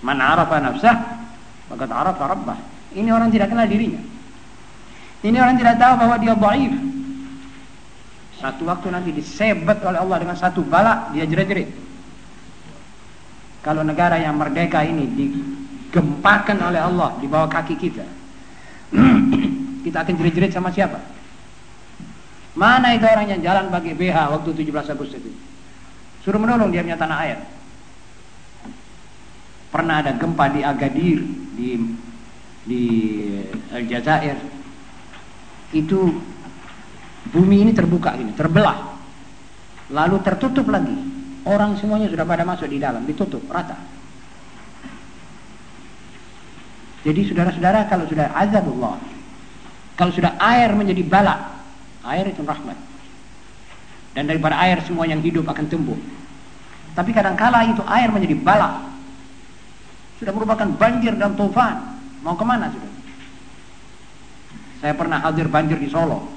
Man 'arafa nafsah faqad 'arafa rabbah. Ini orang tidak kenal dirinya. Ini orang tidak tahu bahwa dia dhaif. Satu waktu nanti disebet oleh Allah dengan satu bala dia jerit-jerit. Kalau negara yang merdeka ini digempakan oleh Allah di bawah kaki kita, kita akan jerit-jerit sama siapa? Mana itu orang yang jalan pakai BH waktu 17 Agustus itu? Suruh menolong dia punya tanah air. Pernah ada gempa di Agadir di di Aljazair. Itu Bumi ini terbuka gini, terbelah. Lalu tertutup lagi. Orang semuanya sudah pada masuk di dalam, ditutup rata. Jadi saudara-saudara kalau sudah azabullah, kalau sudah air menjadi bala, air itu rahmat. Dan daripada air semua yang hidup akan tumbuh. Tapi kadangkala itu air menjadi bala. Sudah merupakan banjir dan tufan. Mau ke mana sudah? Saya pernah hadir banjir di Solo.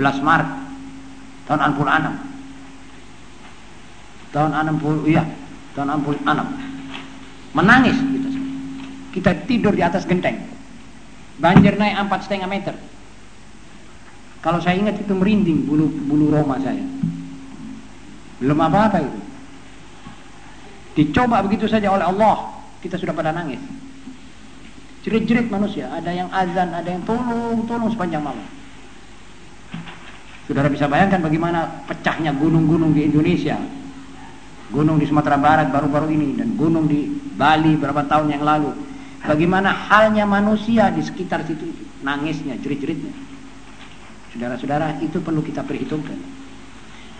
11 Maret tahun 66. Tahun 60, iya, tahun 66 menangis kita kita tidur di atas genteng. Banjir naik empat setengah meter. Kalau saya ingat itu merinding bulu bulu roma saya. Belum apa-apa itu. Dicoba begitu saja oleh Allah kita sudah pada nangis jerit-jerit manusia ada yang azan ada yang tolong tolong sepanjang malam saudara bisa bayangkan bagaimana pecahnya gunung-gunung di Indonesia gunung di Sumatera Barat baru-baru ini dan gunung di Bali berapa tahun yang lalu. Bagaimana halnya manusia di sekitar situ nangisnya, jerit-jeritnya. Saudara-saudara, itu perlu kita perhitungkan.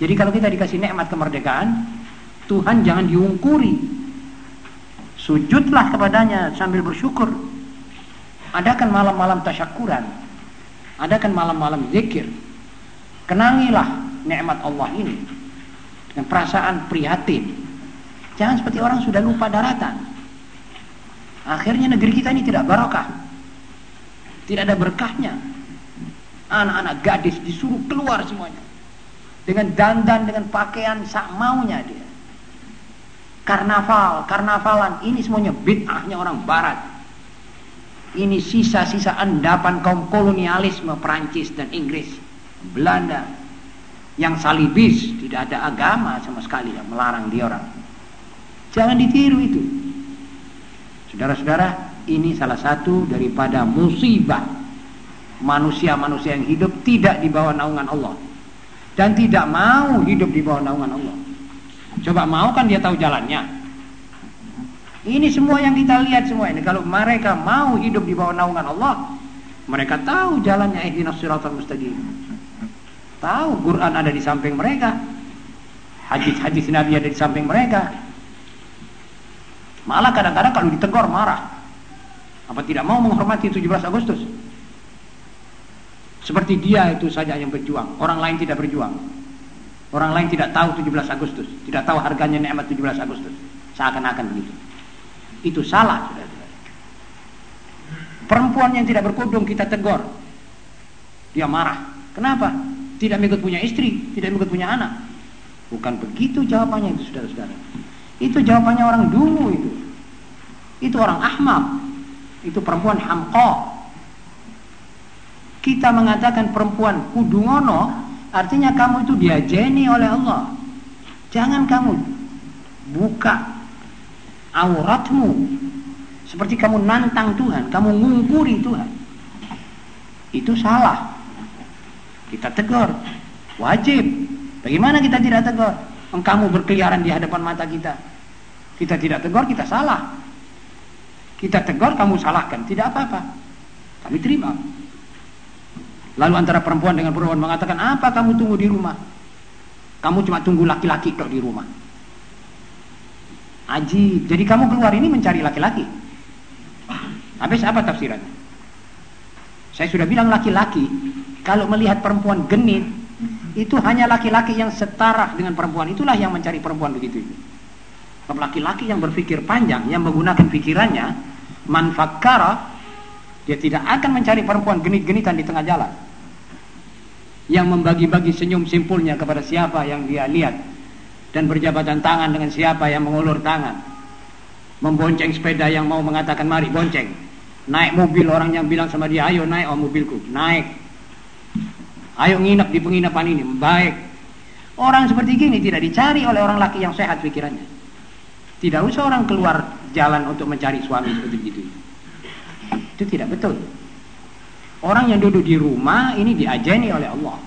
Jadi kalau kita dikasih nikmat kemerdekaan, Tuhan jangan diungkuri. Sujudlah kepadanya sambil bersyukur. Adakan malam-malam tasyakuran. Adakan malam-malam zikir. Kenangilah nikmat Allah ini dengan perasaan prihatin. Jangan seperti orang sudah lupa daratan. Akhirnya negeri kita ini tidak barokah. Tidak ada berkahnya. Anak-anak gadis disuruh keluar semuanya. Dengan dandan, dengan pakaian sak maunya dia. Karnaval, karnavalan, ini semuanya bid'ahnya orang barat. Ini sisa-sisa endapan kaum kolonialisme Perancis dan Inggris, Belanda, yang salibis, tidak ada agama sama sekali yang melarang dia orang. Jangan ditiru itu. Saudara-saudara, ini salah satu daripada musibah manusia-manusia yang hidup tidak di bawah naungan Allah dan tidak mau hidup di bawah naungan Allah. Coba mau kan dia tahu jalannya. Ini semua yang kita lihat semua ini kalau mereka mau hidup di bawah naungan Allah, mereka tahu jalannya ihdinas siratal mustaqim. Tahu Quran ada di samping mereka. Hadis-hadis Nabi ada di samping mereka. Malah kadang-kadang kalau ditegur marah. Apa tidak mau menghormati 17 Agustus? Seperti dia itu saja yang berjuang, orang lain tidak berjuang. Orang lain tidak tahu 17 Agustus, tidak tahu harganya nikmat 17 Agustus. Seakan-akan begitu. Itu salah. Perempuan yang tidak berkudung kita tegur. Dia marah. Kenapa? tidak mengikut punya istri, tidak mengikut punya anak. Bukan begitu jawabannya itu saudara-saudara. Itu jawabannya orang dulu itu. Itu orang ahmak. Itu perempuan hamqa. Kita mengatakan perempuan kudungono, artinya kamu itu diajeni oleh Allah. Jangan kamu buka auratmu seperti kamu nantang Tuhan, kamu ngungkuri Tuhan. Itu salah. Kita tegur. Wajib. Bagaimana kita tidak tegur? Kamu berkeliaran di hadapan mata kita. Kita tidak tegur, kita salah. Kita tegur, kamu salahkan. Tidak apa-apa. Kami terima. Lalu antara perempuan dengan perempuan mengatakan, apa kamu tunggu di rumah? Kamu cuma tunggu laki-laki kok di rumah. Aji, jadi kamu keluar ini mencari laki-laki. Habis apa tafsirannya? Saya sudah bilang laki-laki kalau melihat perempuan genit itu hanya laki-laki yang setara dengan perempuan itulah yang mencari perempuan begitu laki-laki yang berpikir panjang yang menggunakan pikirannya manfakara dia tidak akan mencari perempuan genit-genitan di tengah jalan yang membagi-bagi senyum simpulnya kepada siapa yang dia lihat dan berjabatan tangan dengan siapa yang mengulur tangan membonceng sepeda yang mau mengatakan mari bonceng naik mobil orang yang bilang sama dia ayo naik oh mobilku naik Ayo nginep di penginapan ini, baik. Orang seperti gini tidak dicari oleh orang laki yang sehat pikirannya. Tidak usah orang keluar jalan untuk mencari suami seperti itu. Itu tidak betul. Orang yang duduk di rumah ini diajeni oleh Allah.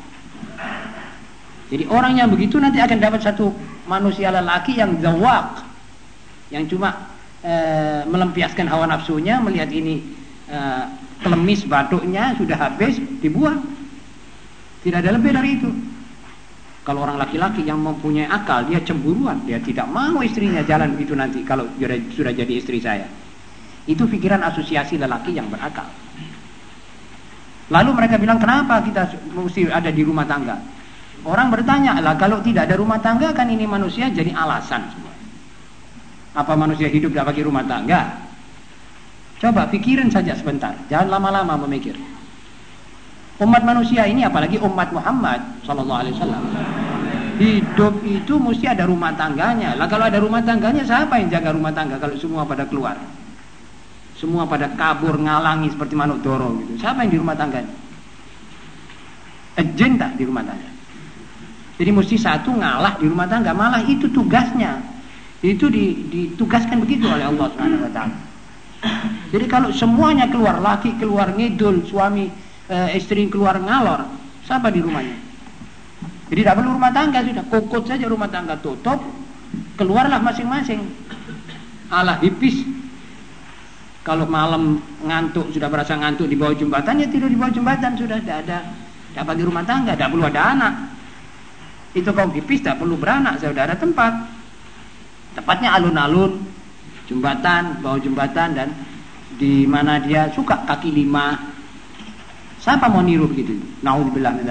Jadi orang yang begitu nanti akan dapat satu manusia lelaki yang zawak. Yang cuma e, melempiaskan hawa nafsunya, melihat ini e, kelemis batuknya sudah habis, dibuang. Tidak ada lebih dari itu. Kalau orang laki-laki yang mempunyai akal, dia cemburuan. Dia tidak mau istrinya jalan begitu nanti kalau sudah jadi istri saya. Itu pikiran asosiasi lelaki yang berakal. Lalu mereka bilang, kenapa kita mesti ada di rumah tangga? Orang bertanya, lah kalau tidak ada rumah tangga kan ini manusia jadi alasan semua. Apa manusia hidup tidak pakai rumah tangga? Coba pikirin saja sebentar, jangan lama-lama memikir. Umat manusia ini apalagi umat Muhammad sallallahu alaihi wasallam. Hidup itu mesti ada rumah tangganya. Lah kalau ada rumah tangganya siapa yang jaga rumah tangga kalau semua pada keluar? Semua pada kabur ngalangi seperti manuk doro gitu. Siapa yang di rumah tangganya? Agenda di rumah tangga. Jadi mesti satu ngalah di rumah tangga, malah itu tugasnya. Itu ditugaskan begitu oleh Allah taala. Jadi kalau semuanya keluar, laki keluar ngidul, suami e, istri keluar ngalor, siapa di rumahnya? Jadi tidak perlu rumah tangga sudah, kokot saja rumah tangga tutup, keluarlah masing-masing. Allah hipis. Kalau malam ngantuk sudah merasa ngantuk di bawah jembatan ya tidur di bawah jembatan sudah tidak ada tidak bagi rumah tangga, tidak perlu ada anak. Itu kaum hipis tidak perlu beranak, sudah ada tempat. Tempatnya alun-alun, jembatan, bawah jembatan dan di mana dia suka kaki lima. Siapa mau niru begitu? Nauzubillah min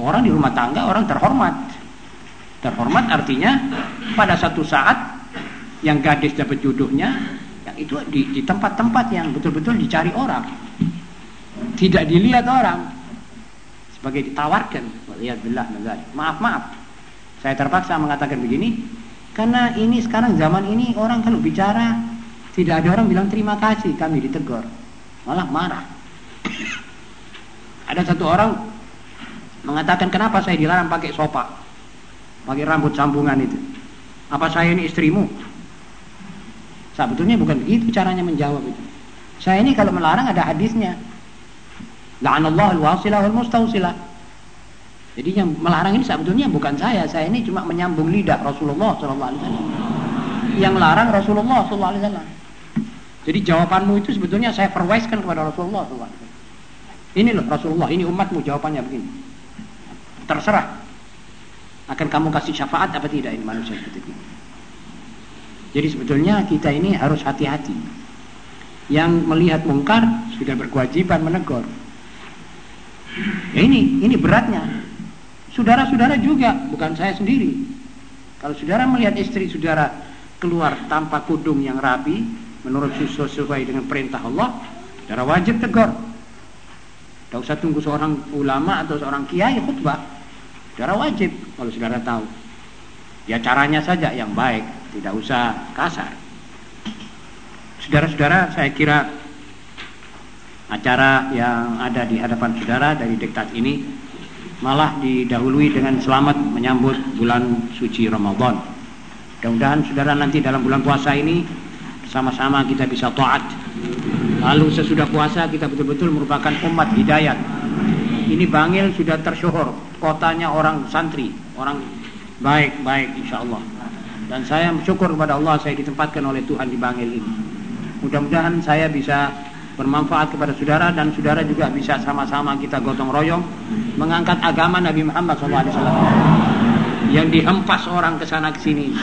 Orang di rumah tangga orang terhormat. Terhormat artinya pada satu saat yang gadis dapat jodohnya yang itu di tempat-tempat yang betul-betul dicari orang. Tidak dilihat orang. Sebagai ditawarkan. Waliyadillah Maaf, maaf. Saya terpaksa mengatakan begini karena ini sekarang zaman ini orang kalau bicara tidak ada orang bilang terima kasih kami ditegur. Malah marah. Ada satu orang mengatakan kenapa saya dilarang pakai sopak. Pakai rambut sambungan itu. Apa saya ini istrimu? Sebetulnya bukan begitu caranya menjawab itu. Saya ini kalau melarang ada hadisnya. La'anallahu al-wasilah wal mustausilah. Jadi yang melarang ini sebetulnya bukan saya. Saya ini cuma menyambung lidah Rasulullah SAW. Yang larang Rasulullah SAW. Jadi jawabanmu itu sebetulnya saya perwaiskan kepada Rasulullah SAW. Ini loh Rasulullah, ini umatmu jawabannya begini. Terserah. Akan kamu kasih syafaat apa tidak ini manusia seperti ini. Jadi sebetulnya kita ini harus hati-hati. Yang melihat mungkar sudah berkewajiban menegur. Ya ini, ini beratnya. Saudara-saudara juga, bukan saya sendiri. Kalau saudara melihat istri saudara keluar tanpa kudung yang rapi, menurut sesuai dengan perintah Allah, saudara wajib tegur. Tidak usah tunggu seorang ulama atau seorang kiai khutbah. Saudara wajib kalau saudara tahu. Ya caranya saja yang baik, tidak usah kasar. Saudara-saudara, saya kira acara yang ada di hadapan saudara dari diktat ini malah didahului dengan selamat menyambut bulan suci Ramadan. Mudah-mudahan saudara nanti dalam bulan puasa ini sama-sama kita bisa taat. Lalu sesudah puasa kita betul-betul merupakan umat hidayat. Ini Bangil sudah tersyuhur, kotanya orang santri, orang baik-baik insya Allah. Dan saya bersyukur kepada Allah saya ditempatkan oleh Tuhan di Bangil ini. Mudah-mudahan saya bisa bermanfaat kepada saudara dan saudara juga bisa sama-sama kita gotong royong mengangkat agama Nabi Muhammad SAW yang dihempas orang ke sana ke sini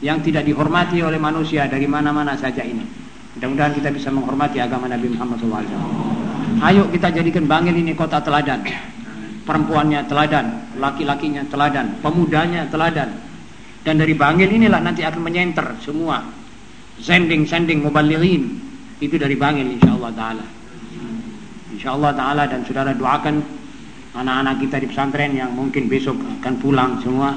yang tidak dihormati oleh manusia dari mana-mana saja ini. Mudah-mudahan kita bisa menghormati agama Nabi Muhammad SAW ayo kita jadikan Bangil ini kota teladan. Perempuannya teladan laki-lakinya teladan pemudanya teladan. Dan dari Bangil inilah nanti akan menyenter semua sending-sending mubalighin itu dari Bangil insyaallah taala. Insyaallah taala dan saudara doakan anak-anak kita di pesantren yang mungkin besok akan pulang semua.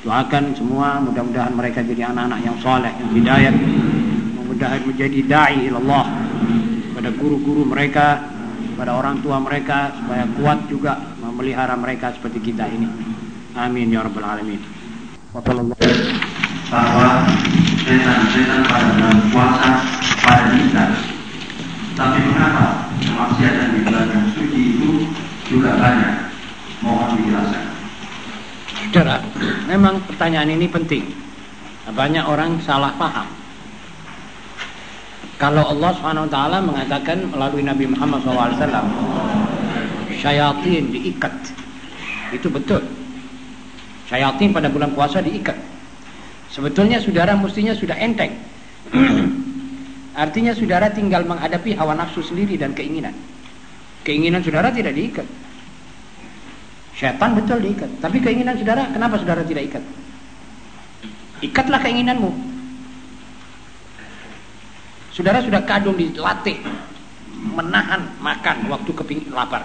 Doakan semua mudah-mudahan mereka jadi anak-anak yang soleh, yang hidayat, mudah-mudahan menjadi dai Allah pada guru-guru mereka, pada orang tua mereka supaya kuat juga memelihara mereka seperti kita ini. Amin ya rabbal alamin. Bahwa setan-setan pada kita. Tapi mengapa kemaksiatan di bulan yang suci itu juga banyak? Mohon dijelaskan. Saudara, memang pertanyaan ini penting. Banyak orang salah paham. Kalau Allah SWT mengatakan melalui Nabi Muhammad SAW, syayatin diikat. Itu betul. Syayatin pada bulan puasa diikat. Sebetulnya saudara mestinya sudah enteng. Artinya saudara tinggal menghadapi hawa nafsu sendiri dan keinginan. Keinginan saudara tidak diikat. Syaitan betul diikat. Tapi keinginan saudara, kenapa saudara tidak ikat? Ikatlah keinginanmu. Saudara sudah kadung dilatih menahan makan waktu kepingin lapar,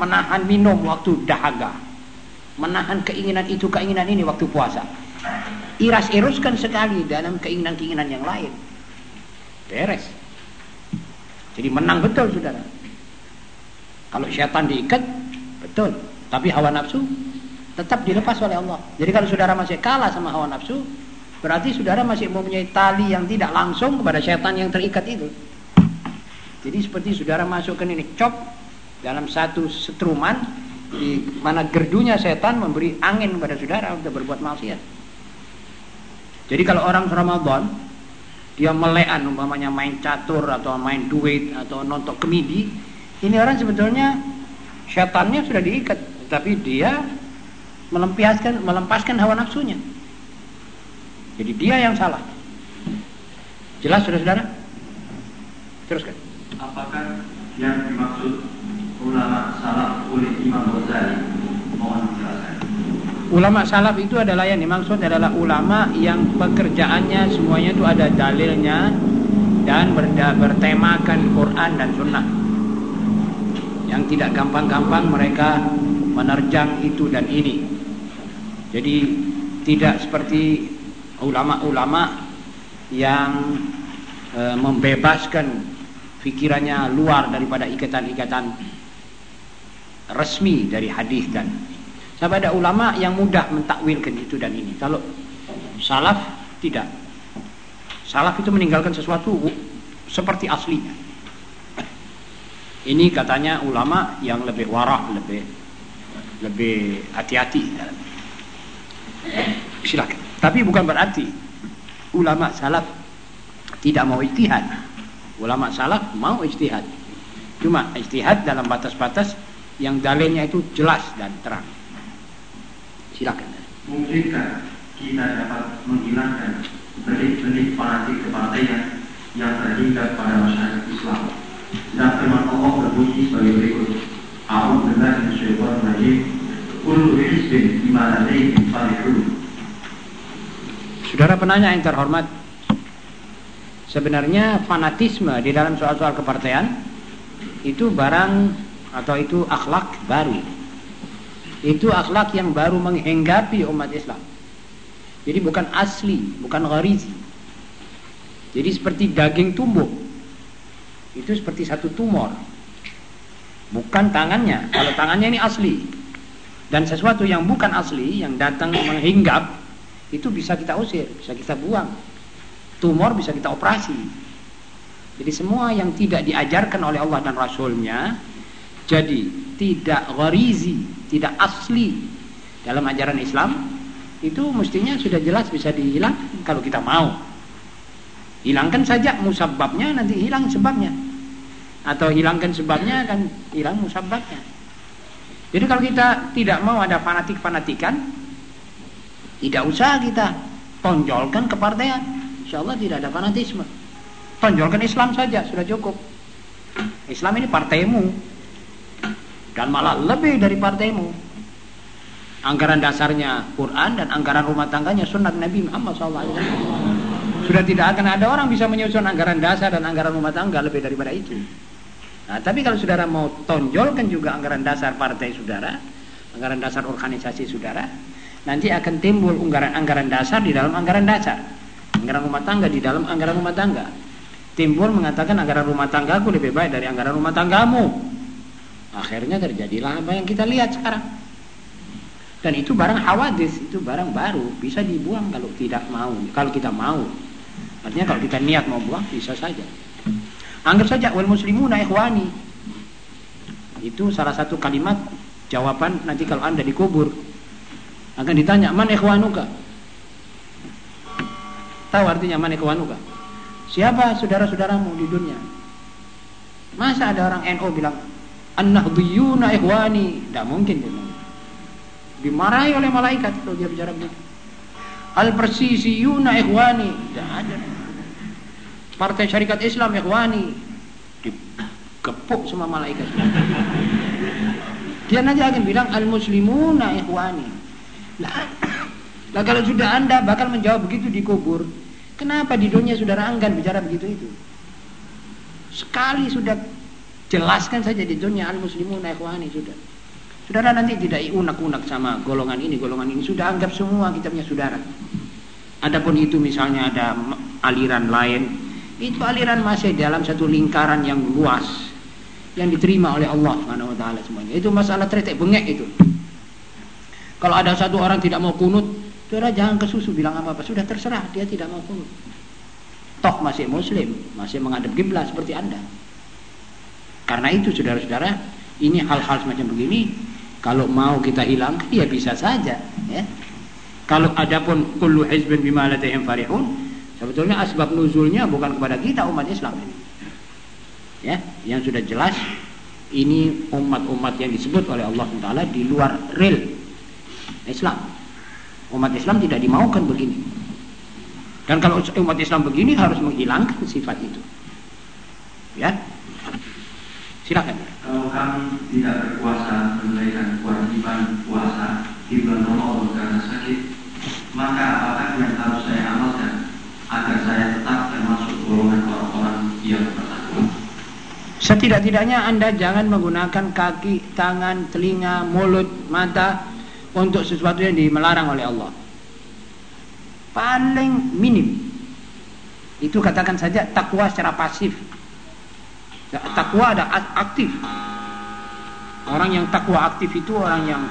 menahan minum waktu dahaga, menahan keinginan itu keinginan ini waktu puasa. Iras iruskan sekali dalam keinginan-keinginan yang lain. Beres. Jadi menang betul saudara. Kalau syaitan diikat, betul. Tapi hawa nafsu tetap dilepas oleh Allah. Jadi kalau saudara masih kalah sama hawa nafsu, berarti saudara masih mempunyai tali yang tidak langsung kepada syaitan yang terikat itu. Jadi seperti saudara masuk ke ini cop dalam satu setruman di mana gerdunya setan memberi angin kepada saudara untuk berbuat maksiat. Jadi kalau orang Ramadan dia melean umpamanya main catur atau main duit atau nonton kemidi, ini orang sebetulnya setannya sudah diikat, tapi dia melepaskan melepaskan hawa nafsunya. Jadi dia yang salah. Jelas sudah saudara? Teruskan apakah yang dimaksud ulama salaf oleh Imam Ghazali? Ulama salaf itu adalah yang dimaksud adalah ulama yang pekerjaannya semuanya itu ada dalilnya dan bertemakan Quran dan Sunnah. Yang tidak gampang-gampang mereka menerjang itu dan ini. Jadi tidak seperti ulama-ulama yang e, membebaskan pikirannya luar daripada ikatan-ikatan resmi dari hadis dan sampai ada ulama yang mudah mentakwilkan itu dan ini. Kalau salaf tidak. Salaf itu meninggalkan sesuatu seperti aslinya. Ini katanya ulama yang lebih warah, lebih lebih hati-hati Silakan. Tapi bukan berarti ulama salaf tidak mau ijtihad. Ulama salaf mau ijtihad. Cuma ijtihad dalam batas-batas yang dalilnya itu jelas dan terang. Silakan. Mungkinkah kita dapat menghilangkan benih-benih fanatik kepartaian yang terhingga pada masyarakat Islam? Dan firman Allah berbunyi sebagai berikut. A'udzu billahi minasyaitonir rajim. Kullu hizbin bima ladaihim farihun. Saudara penanya yang terhormat, Sebenarnya fanatisme di dalam soal-soal kepartean itu barang atau itu akhlak baru. Itu akhlak yang baru menghinggapi umat Islam. Jadi bukan asli, bukan gharizi. Jadi seperti daging tumbuh. Itu seperti satu tumor. Bukan tangannya. Kalau tangannya ini asli. Dan sesuatu yang bukan asli, yang datang menghinggap, itu bisa kita usir, bisa kita buang tumor bisa kita operasi. Jadi semua yang tidak diajarkan oleh Allah dan Rasulnya jadi tidak gharizi, tidak asli dalam ajaran Islam itu mestinya sudah jelas bisa dihilang kalau kita mau. Hilangkan saja musababnya nanti hilang sebabnya. Atau hilangkan sebabnya kan hilang musababnya. Jadi kalau kita tidak mau ada fanatik-fanatikan tidak usah kita tonjolkan kepartean. Insya Allah tidak ada fanatisme. Tonjolkan Islam saja sudah cukup. Islam ini partaimu dan malah lebih dari partaimu. Anggaran dasarnya Quran dan anggaran rumah tangganya Sunnah Nabi Muhammad SAW. Sudah tidak akan ada orang bisa menyusun anggaran dasar dan anggaran rumah tangga lebih daripada itu. Nah, tapi kalau saudara mau tonjolkan juga anggaran dasar partai saudara, anggaran dasar organisasi saudara, nanti akan timbul anggaran anggaran dasar di dalam anggaran dasar anggaran rumah tangga di dalam anggaran rumah tangga. Timbul mengatakan anggaran rumah tanggaku lebih baik dari anggaran rumah tanggamu. Akhirnya terjadilah apa yang kita lihat sekarang. Dan itu barang hawadis, itu barang baru, bisa dibuang kalau tidak mau, kalau kita mau. Artinya kalau kita niat mau buang bisa saja. Anggap saja wal muslimuna ikhwani. Itu salah satu kalimat jawaban nanti kalau Anda dikubur akan ditanya, "Man ikhwanuka?" Tahu artinya mana kewanuka? Siapa saudara-saudaramu di dunia? Masa ada orang NO bilang An-Nahdiyuna ikhwani? Tidak mungkin dia Dimarahi oleh malaikat kalau dia bicara begitu. Al-Persisiyuna ikhwani? Tidak ada. Partai Syarikat Islam Ikhwani dikepuk semua malaikat. Dia nanti akan bilang al-muslimuna ikhwani. Nah, nah kalau sudah Anda bakal menjawab begitu di kubur, kenapa di dunia saudara enggan bicara begitu itu? Sekali sudah jelaskan saja di dunia al-muslimuna ikhwani sudah. Saudara nanti tidak unak-unak sama golongan ini, golongan ini. Sudah anggap semua kita punya saudara. Adapun itu misalnya ada aliran lain, itu aliran masih dalam satu lingkaran yang luas yang diterima oleh Allah Subhanahu wa taala semuanya. Itu masalah tretek bengek itu. Kalau ada satu orang tidak mau kunut, saudara jangan kesusu bilang apa-apa, sudah terserah dia tidak mau kunut. Toh masih muslim, masih menghadap kiblat seperti Anda. Karena itu saudara-saudara, ini hal-hal semacam begini kalau mau kita hilangkan ya bisa saja, ya. Kalau adapun kullu hizbin bima ladayhim farihun, sebetulnya asbab nuzulnya bukan kepada kita umat Islam ini. Ya, yang sudah jelas ini umat-umat yang disebut oleh Allah Taala di luar real Islam. Umat Islam tidak dimaukan begini. Dan kalau umat Islam begini harus menghilangkan sifat itu. Ya. Silakan. Kalau kami tidak berpuasa menunaikan kewajiban puasa di bulan Ramadan karena sakit, maka apakah yang harus saya amalkan agar saya tetap termasuk golongan orang-orang yang bertakwa? Setidak-tidaknya Anda jangan menggunakan kaki, tangan, telinga, mulut, mata untuk sesuatu yang dimelarang oleh Allah. Paling minim. Itu katakan saja takwa secara pasif. Takwa ada aktif. Orang yang takwa aktif itu orang yang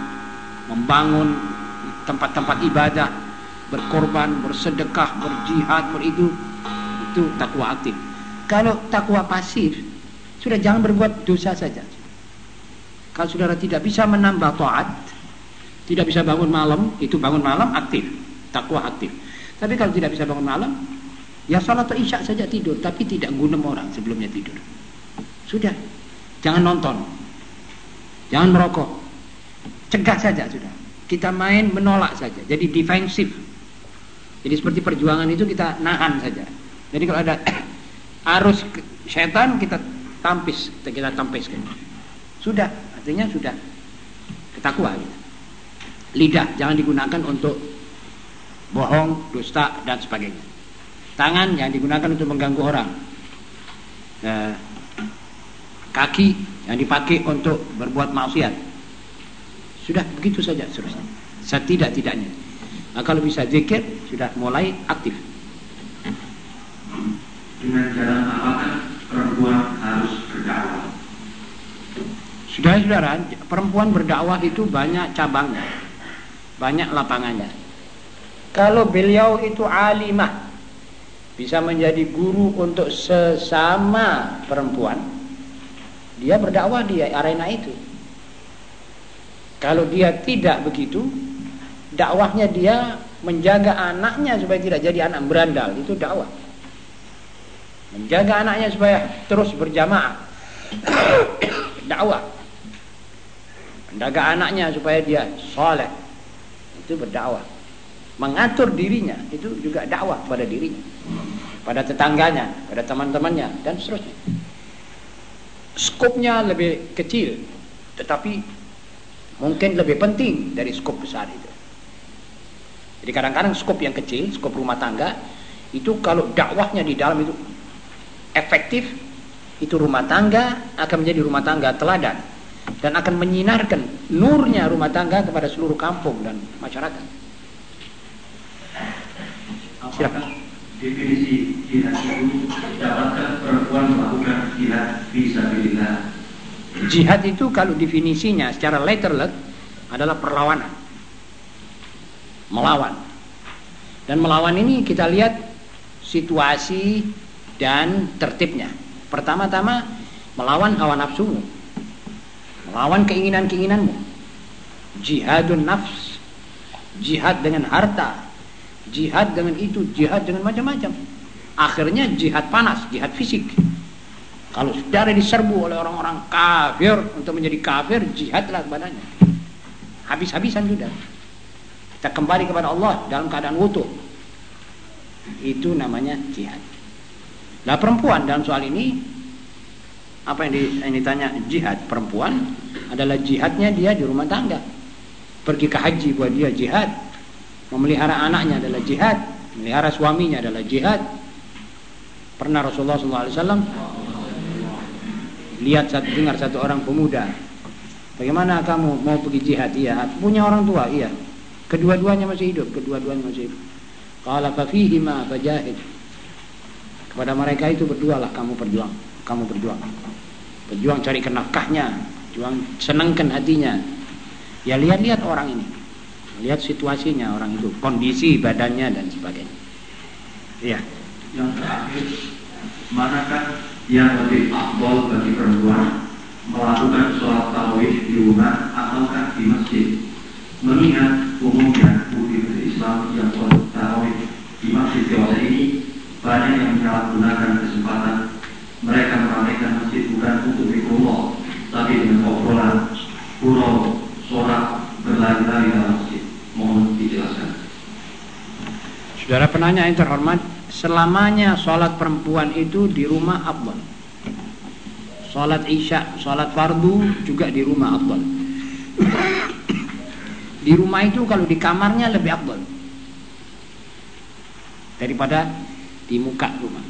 membangun tempat-tempat ibadah, berkorban, bersedekah, berjihad, beritu itu takwa aktif. Kalau takwa pasif, sudah jangan berbuat dosa saja. Kalau saudara tidak bisa menambah taat, tidak bisa bangun malam, itu bangun malam aktif, takwa aktif. Tapi kalau tidak bisa bangun malam, ya salat isya saja tidur, tapi tidak guna orang sebelumnya tidur. Sudah, jangan nonton, jangan merokok, cegah saja sudah. Kita main menolak saja, jadi defensif. Jadi seperti perjuangan itu kita nahan saja. Jadi kalau ada arus setan kita tampis, kita tampiskan. Sudah, artinya sudah ketakuan. Lidah jangan digunakan untuk bohong, dusta dan sebagainya. Tangan jangan digunakan untuk mengganggu orang. Nah, kaki yang dipakai untuk berbuat maksiat. Sudah begitu saja seterusnya. Setidak-tidaknya. Nah, kalau bisa zikir sudah mulai aktif. Dengan jalan apakah perempuan harus berdakwah? Sudah saudara, perempuan berdakwah itu banyak cabangnya. Banyak lapangannya. Kalau beliau itu alimah, bisa menjadi guru untuk sesama perempuan, dia berdakwah di arena itu. Kalau dia tidak begitu, dakwahnya dia menjaga anaknya supaya tidak jadi anak berandal, itu dakwah. Menjaga anaknya supaya terus berjamaah, dakwah. Menjaga anaknya supaya dia soleh, itu berdakwah. Mengatur dirinya, itu juga dakwah pada dirinya, pada tetangganya, pada teman-temannya, dan seterusnya skopnya lebih kecil tetapi mungkin lebih penting dari skop besar itu. Jadi kadang-kadang skop yang kecil skop rumah tangga itu kalau dakwahnya di dalam itu efektif itu rumah tangga akan menjadi rumah tangga teladan dan akan menyinarkan nurnya rumah tangga kepada seluruh kampung dan masyarakat. Silakan definisi jihad itu dapatkah perempuan melakukan jihad fisabilillah? Jihad itu kalau definisinya secara letterlet adalah perlawanan. Melawan. Dan melawan ini kita lihat situasi dan tertibnya. Pertama-tama melawan hawa nafsumu. Melawan keinginan-keinginanmu. Jihadun nafs. Jihad dengan harta, jihad dengan itu, jihad dengan macam-macam. Akhirnya jihad panas, jihad fisik. Kalau saudara diserbu oleh orang-orang kafir untuk menjadi kafir, jihadlah kepadanya. Habis-habisan sudah. Kita kembali kepada Allah dalam keadaan wutuh. Itu namanya jihad. Lah perempuan dalam soal ini apa yang, yang ditanya jihad perempuan adalah jihadnya dia di rumah tangga. Pergi ke haji buat dia jihad. Memelihara anaknya adalah jihad, memelihara suaminya adalah jihad. Pernah Rasulullah SAW lihat satu dengar satu orang pemuda. Bagaimana kamu mau pergi jihad? Iya, punya orang tua, iya. Kedua-duanya masih hidup, kedua-duanya masih hidup. Qala fa ma fajahid. Kepada mereka itu berdualah kamu berjuang, kamu berjuang. Berjuang cari kenafkahnya, juang senangkan hatinya. Ya lihat-lihat orang ini. Lihat situasinya orang itu, kondisi badannya dan sebagainya. Iya. Yang terakhir, manakah yang lebih afdol bagi perempuan melakukan sholat tarawih di rumah ataukah di masjid? Mengingat umumnya bukti Islam yang sholat tarawih di masjid dewasa ini banyak yang menyalahgunakan kesempatan mereka meramaikan masjid bukan untuk zikrullah tapi dengan obrolan, gurau, sholat berlari-lari dalam dijelaskan. Saudara penanya yang terhormat, selamanya sholat perempuan itu di rumah abdul. Sholat isya, sholat fardu juga di rumah abdul. di rumah itu kalau di kamarnya lebih abdul daripada di muka rumah.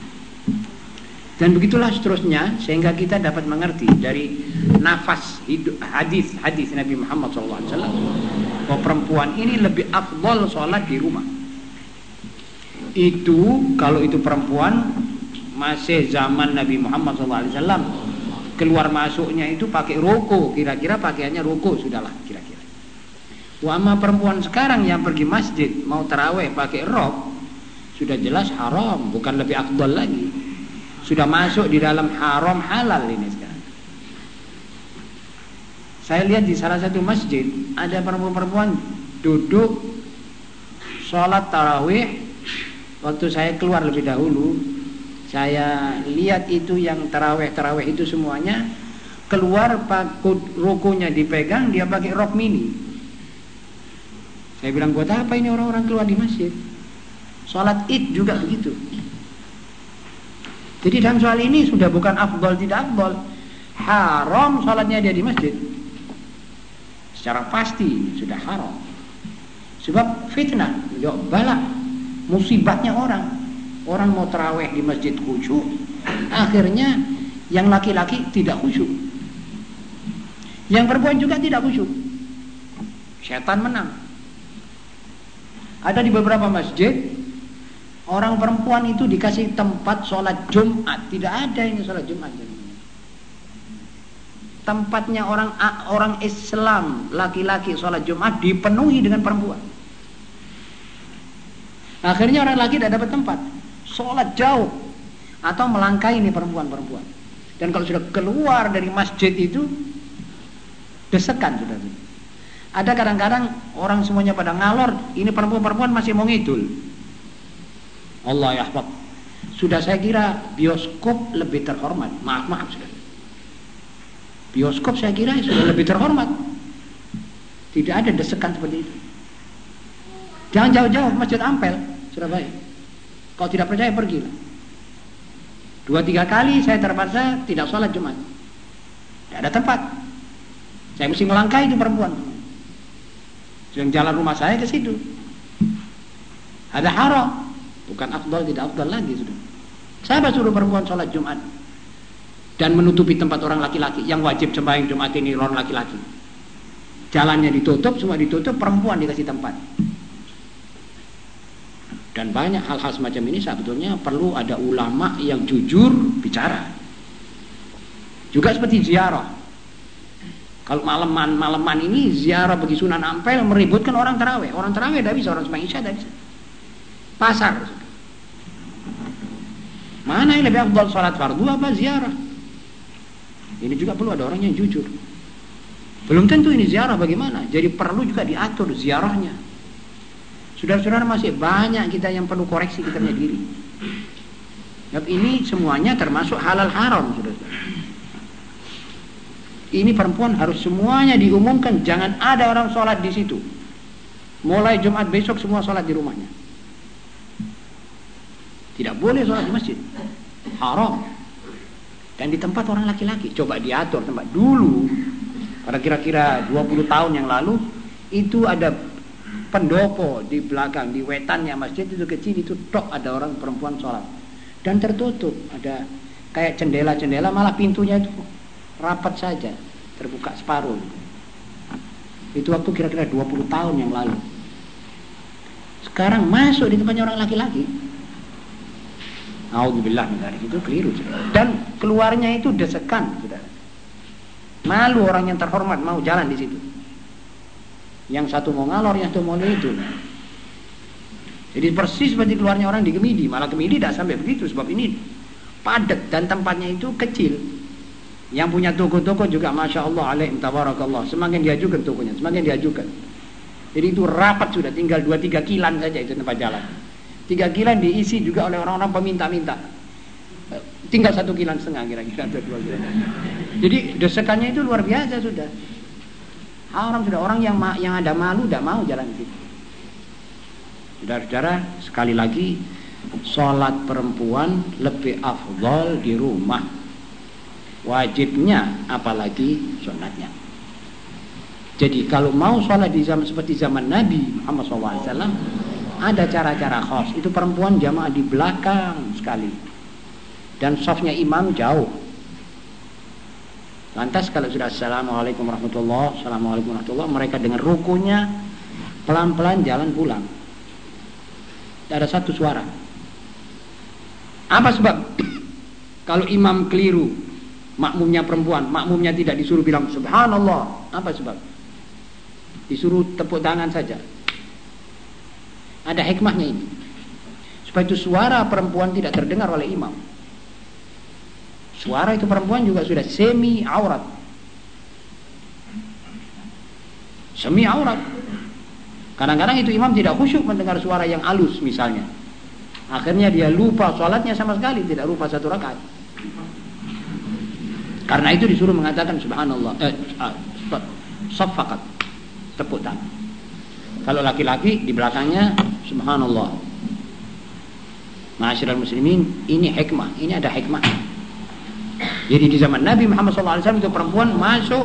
Dan begitulah seterusnya sehingga kita dapat mengerti dari nafas hadis hadis Nabi Muhammad SAW bahwa perempuan ini lebih afdol sholat di rumah. Itu kalau itu perempuan masih zaman Nabi Muhammad SAW keluar masuknya itu pakai roko kira-kira pakaiannya roko sudahlah kira-kira. Wama perempuan sekarang yang pergi masjid mau terawih pakai rok sudah jelas haram, bukan lebih afdol lagi. Sudah masuk di dalam haram halal ini sekarang. Saya lihat di salah satu masjid ada perempuan-perempuan duduk sholat tarawih. Waktu saya keluar lebih dahulu, saya lihat itu yang tarawih-tarawih itu semuanya keluar pakut rukunya dipegang dia pakai rok mini. Saya bilang buat apa ini orang-orang keluar di masjid? Sholat id juga begitu. Jadi dalam soal ini sudah bukan afdol tidak afdol. Haram sholatnya dia di masjid. Secara pasti sudah haram. Sebab fitnah, balak, musibahnya orang. Orang mau terawih di masjid khusyuk, akhirnya yang laki-laki tidak khusyuk. Yang perempuan juga tidak khusyuk. Setan menang. Ada di beberapa masjid Orang perempuan itu dikasih tempat sholat Jumat, tidak ada ini sholat Jumat. Tempatnya orang orang Islam laki-laki sholat Jumat dipenuhi dengan perempuan. Akhirnya orang laki tidak dapat tempat, sholat jauh atau melangkai ini perempuan-perempuan. Dan kalau sudah keluar dari masjid itu desekan sudah. Ada kadang-kadang orang semuanya pada ngalor, ini perempuan-perempuan masih mau ngidul. Allah yahfad. Sudah saya kira bioskop lebih terhormat. Maaf, maaf sudah. Bioskop saya kira sudah lebih terhormat. Tidak ada desekan seperti itu. Jangan jauh-jauh Masjid Ampel, Surabaya. Kalau tidak percaya pergilah. Dua tiga kali saya terpaksa tidak sholat Jumat. Tidak ada tempat. Saya mesti melangkah itu perempuan. Yang jalan rumah saya ke situ. Ada haram. Bukan afdal tidak afdal lagi sudah. Saya suruh perempuan sholat Jumat dan menutupi tempat orang laki-laki yang wajib sembahyang Jumat ini orang laki-laki. Jalannya ditutup, semua ditutup, perempuan dikasih tempat. Dan banyak hal-hal semacam ini sebetulnya perlu ada ulama yang jujur bicara. Juga seperti ziarah. Kalau malaman malaman ini ziarah bagi Sunan Ampel meributkan orang terawih. Orang terawih tidak bisa, orang sembahyang isya tidak bisa pasar. Mana yang lebih afdal salat fardu apa ziarah? Ini juga perlu ada orang yang jujur. Belum tentu ini ziarah bagaimana. Jadi perlu juga diatur ziarahnya. Saudara-saudara masih banyak kita yang perlu koreksi kita punya diri. Ini semuanya termasuk halal haram, saudara. Ini perempuan harus semuanya diumumkan, jangan ada orang sholat di situ. Mulai Jumat besok semua sholat di rumahnya. Tidak boleh sholat di masjid. haram dan di tempat orang laki-laki coba diatur tempat dulu. Pada kira-kira 20 tahun yang lalu itu ada pendopo di belakang di wetannya masjid itu kecil itu tok ada orang perempuan sholat. Dan tertutup ada kayak jendela-jendela malah pintunya itu rapat saja terbuka separuh. Itu waktu kira-kira 20 tahun yang lalu. Sekarang masuk di tempatnya orang laki-laki Alhamdulillah itu keliru dan keluarnya itu desekan sudah malu orang yang terhormat mau jalan di situ. Yang satu mau ngalor yang satu mau itu. Jadi persis seperti keluarnya orang di Gemidi malah Gemidi tidak sampai begitu sebab ini padat dan tempatnya itu kecil. Yang punya toko-toko juga Masya Allah alaihim tabarakallah. Semakin diajukan tokonya semakin diajukan. Jadi itu rapat sudah tinggal 2-3 kilan saja itu tempat jalan Tiga kilan diisi juga oleh orang-orang peminta-minta. Tinggal satu kilan setengah kira-kira atau dua kilan. Jadi desakannya itu luar biasa sudah. Orang sudah orang yang yang ada malu tidak mau jalan di situ. Saudara-saudara, sekali lagi sholat perempuan lebih afdol di rumah. Wajibnya apalagi sunatnya. Jadi kalau mau sholat di zaman seperti zaman Nabi Muhammad SAW, ada cara-cara khas itu perempuan jamaah di belakang sekali. Dan softnya imam jauh. Lantas kalau sudah assalamualaikum warahmatullah assalamualaikum warahmatullah mereka dengar rukunya pelan-pelan jalan pulang. Tidak ada satu suara. Apa sebab? Kalau imam keliru makmumnya perempuan makmumnya tidak disuruh bilang subhanallah. Apa sebab? Disuruh tepuk tangan saja ada hikmahnya ini. Supaya itu suara perempuan tidak terdengar oleh imam. Suara itu perempuan juga sudah semi aurat. Semi aurat. Kadang-kadang itu imam tidak khusyuk mendengar suara yang halus misalnya. Akhirnya dia lupa sholatnya sama sekali, tidak lupa satu rakaat. Karena itu disuruh mengatakan subhanallah, eh, uh, fakat, tepuk tangan. Kalau laki-laki di belakangnya subhanallah. Masyarakat muslimin, ini hikmah, ini ada hikmah. Jadi di zaman Nabi Muhammad SAW itu perempuan masuk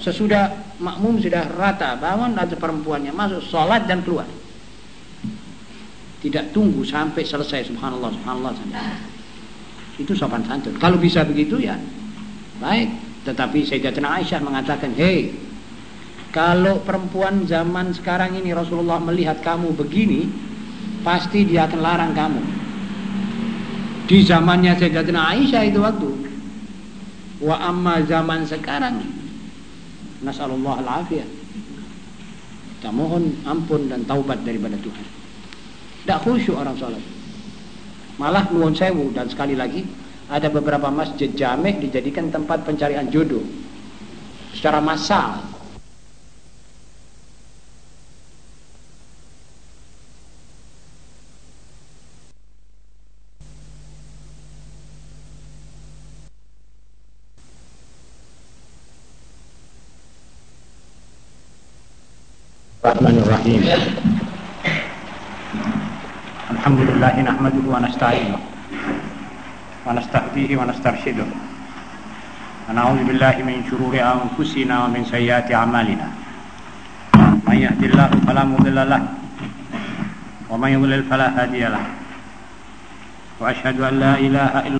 sesudah makmum sudah rata bangun ada perempuannya masuk sholat dan keluar tidak tunggu sampai selesai subhanallah subhanallah sampai. itu sopan santun kalau bisa begitu ya baik tetapi Sayyidatina Aisyah mengatakan hei kalau perempuan zaman sekarang ini Rasulullah melihat kamu begini, pasti dia akan larang kamu. Di zamannya Sayyidatina Aisyah itu waktu. Wa amma zaman sekarang, nasallallahu al-afiyah. Kita mohon ampun dan taubat daripada Tuhan. Tidak khusyuk orang sholat. Malah nuwun sewu dan sekali lagi ada beberapa masjid jamek dijadikan tempat pencarian jodoh secara massal الرحمن الرحيم. الحمد لله نحمده ونستعينه ونستهديه ونسترشده. ونعوذ بالله من شرور أنفسنا ومن سيئات أعمالنا. من يهد الله فلا مضل له ومن يضلل فلا هادي له. وأشهد أن لا إله إلا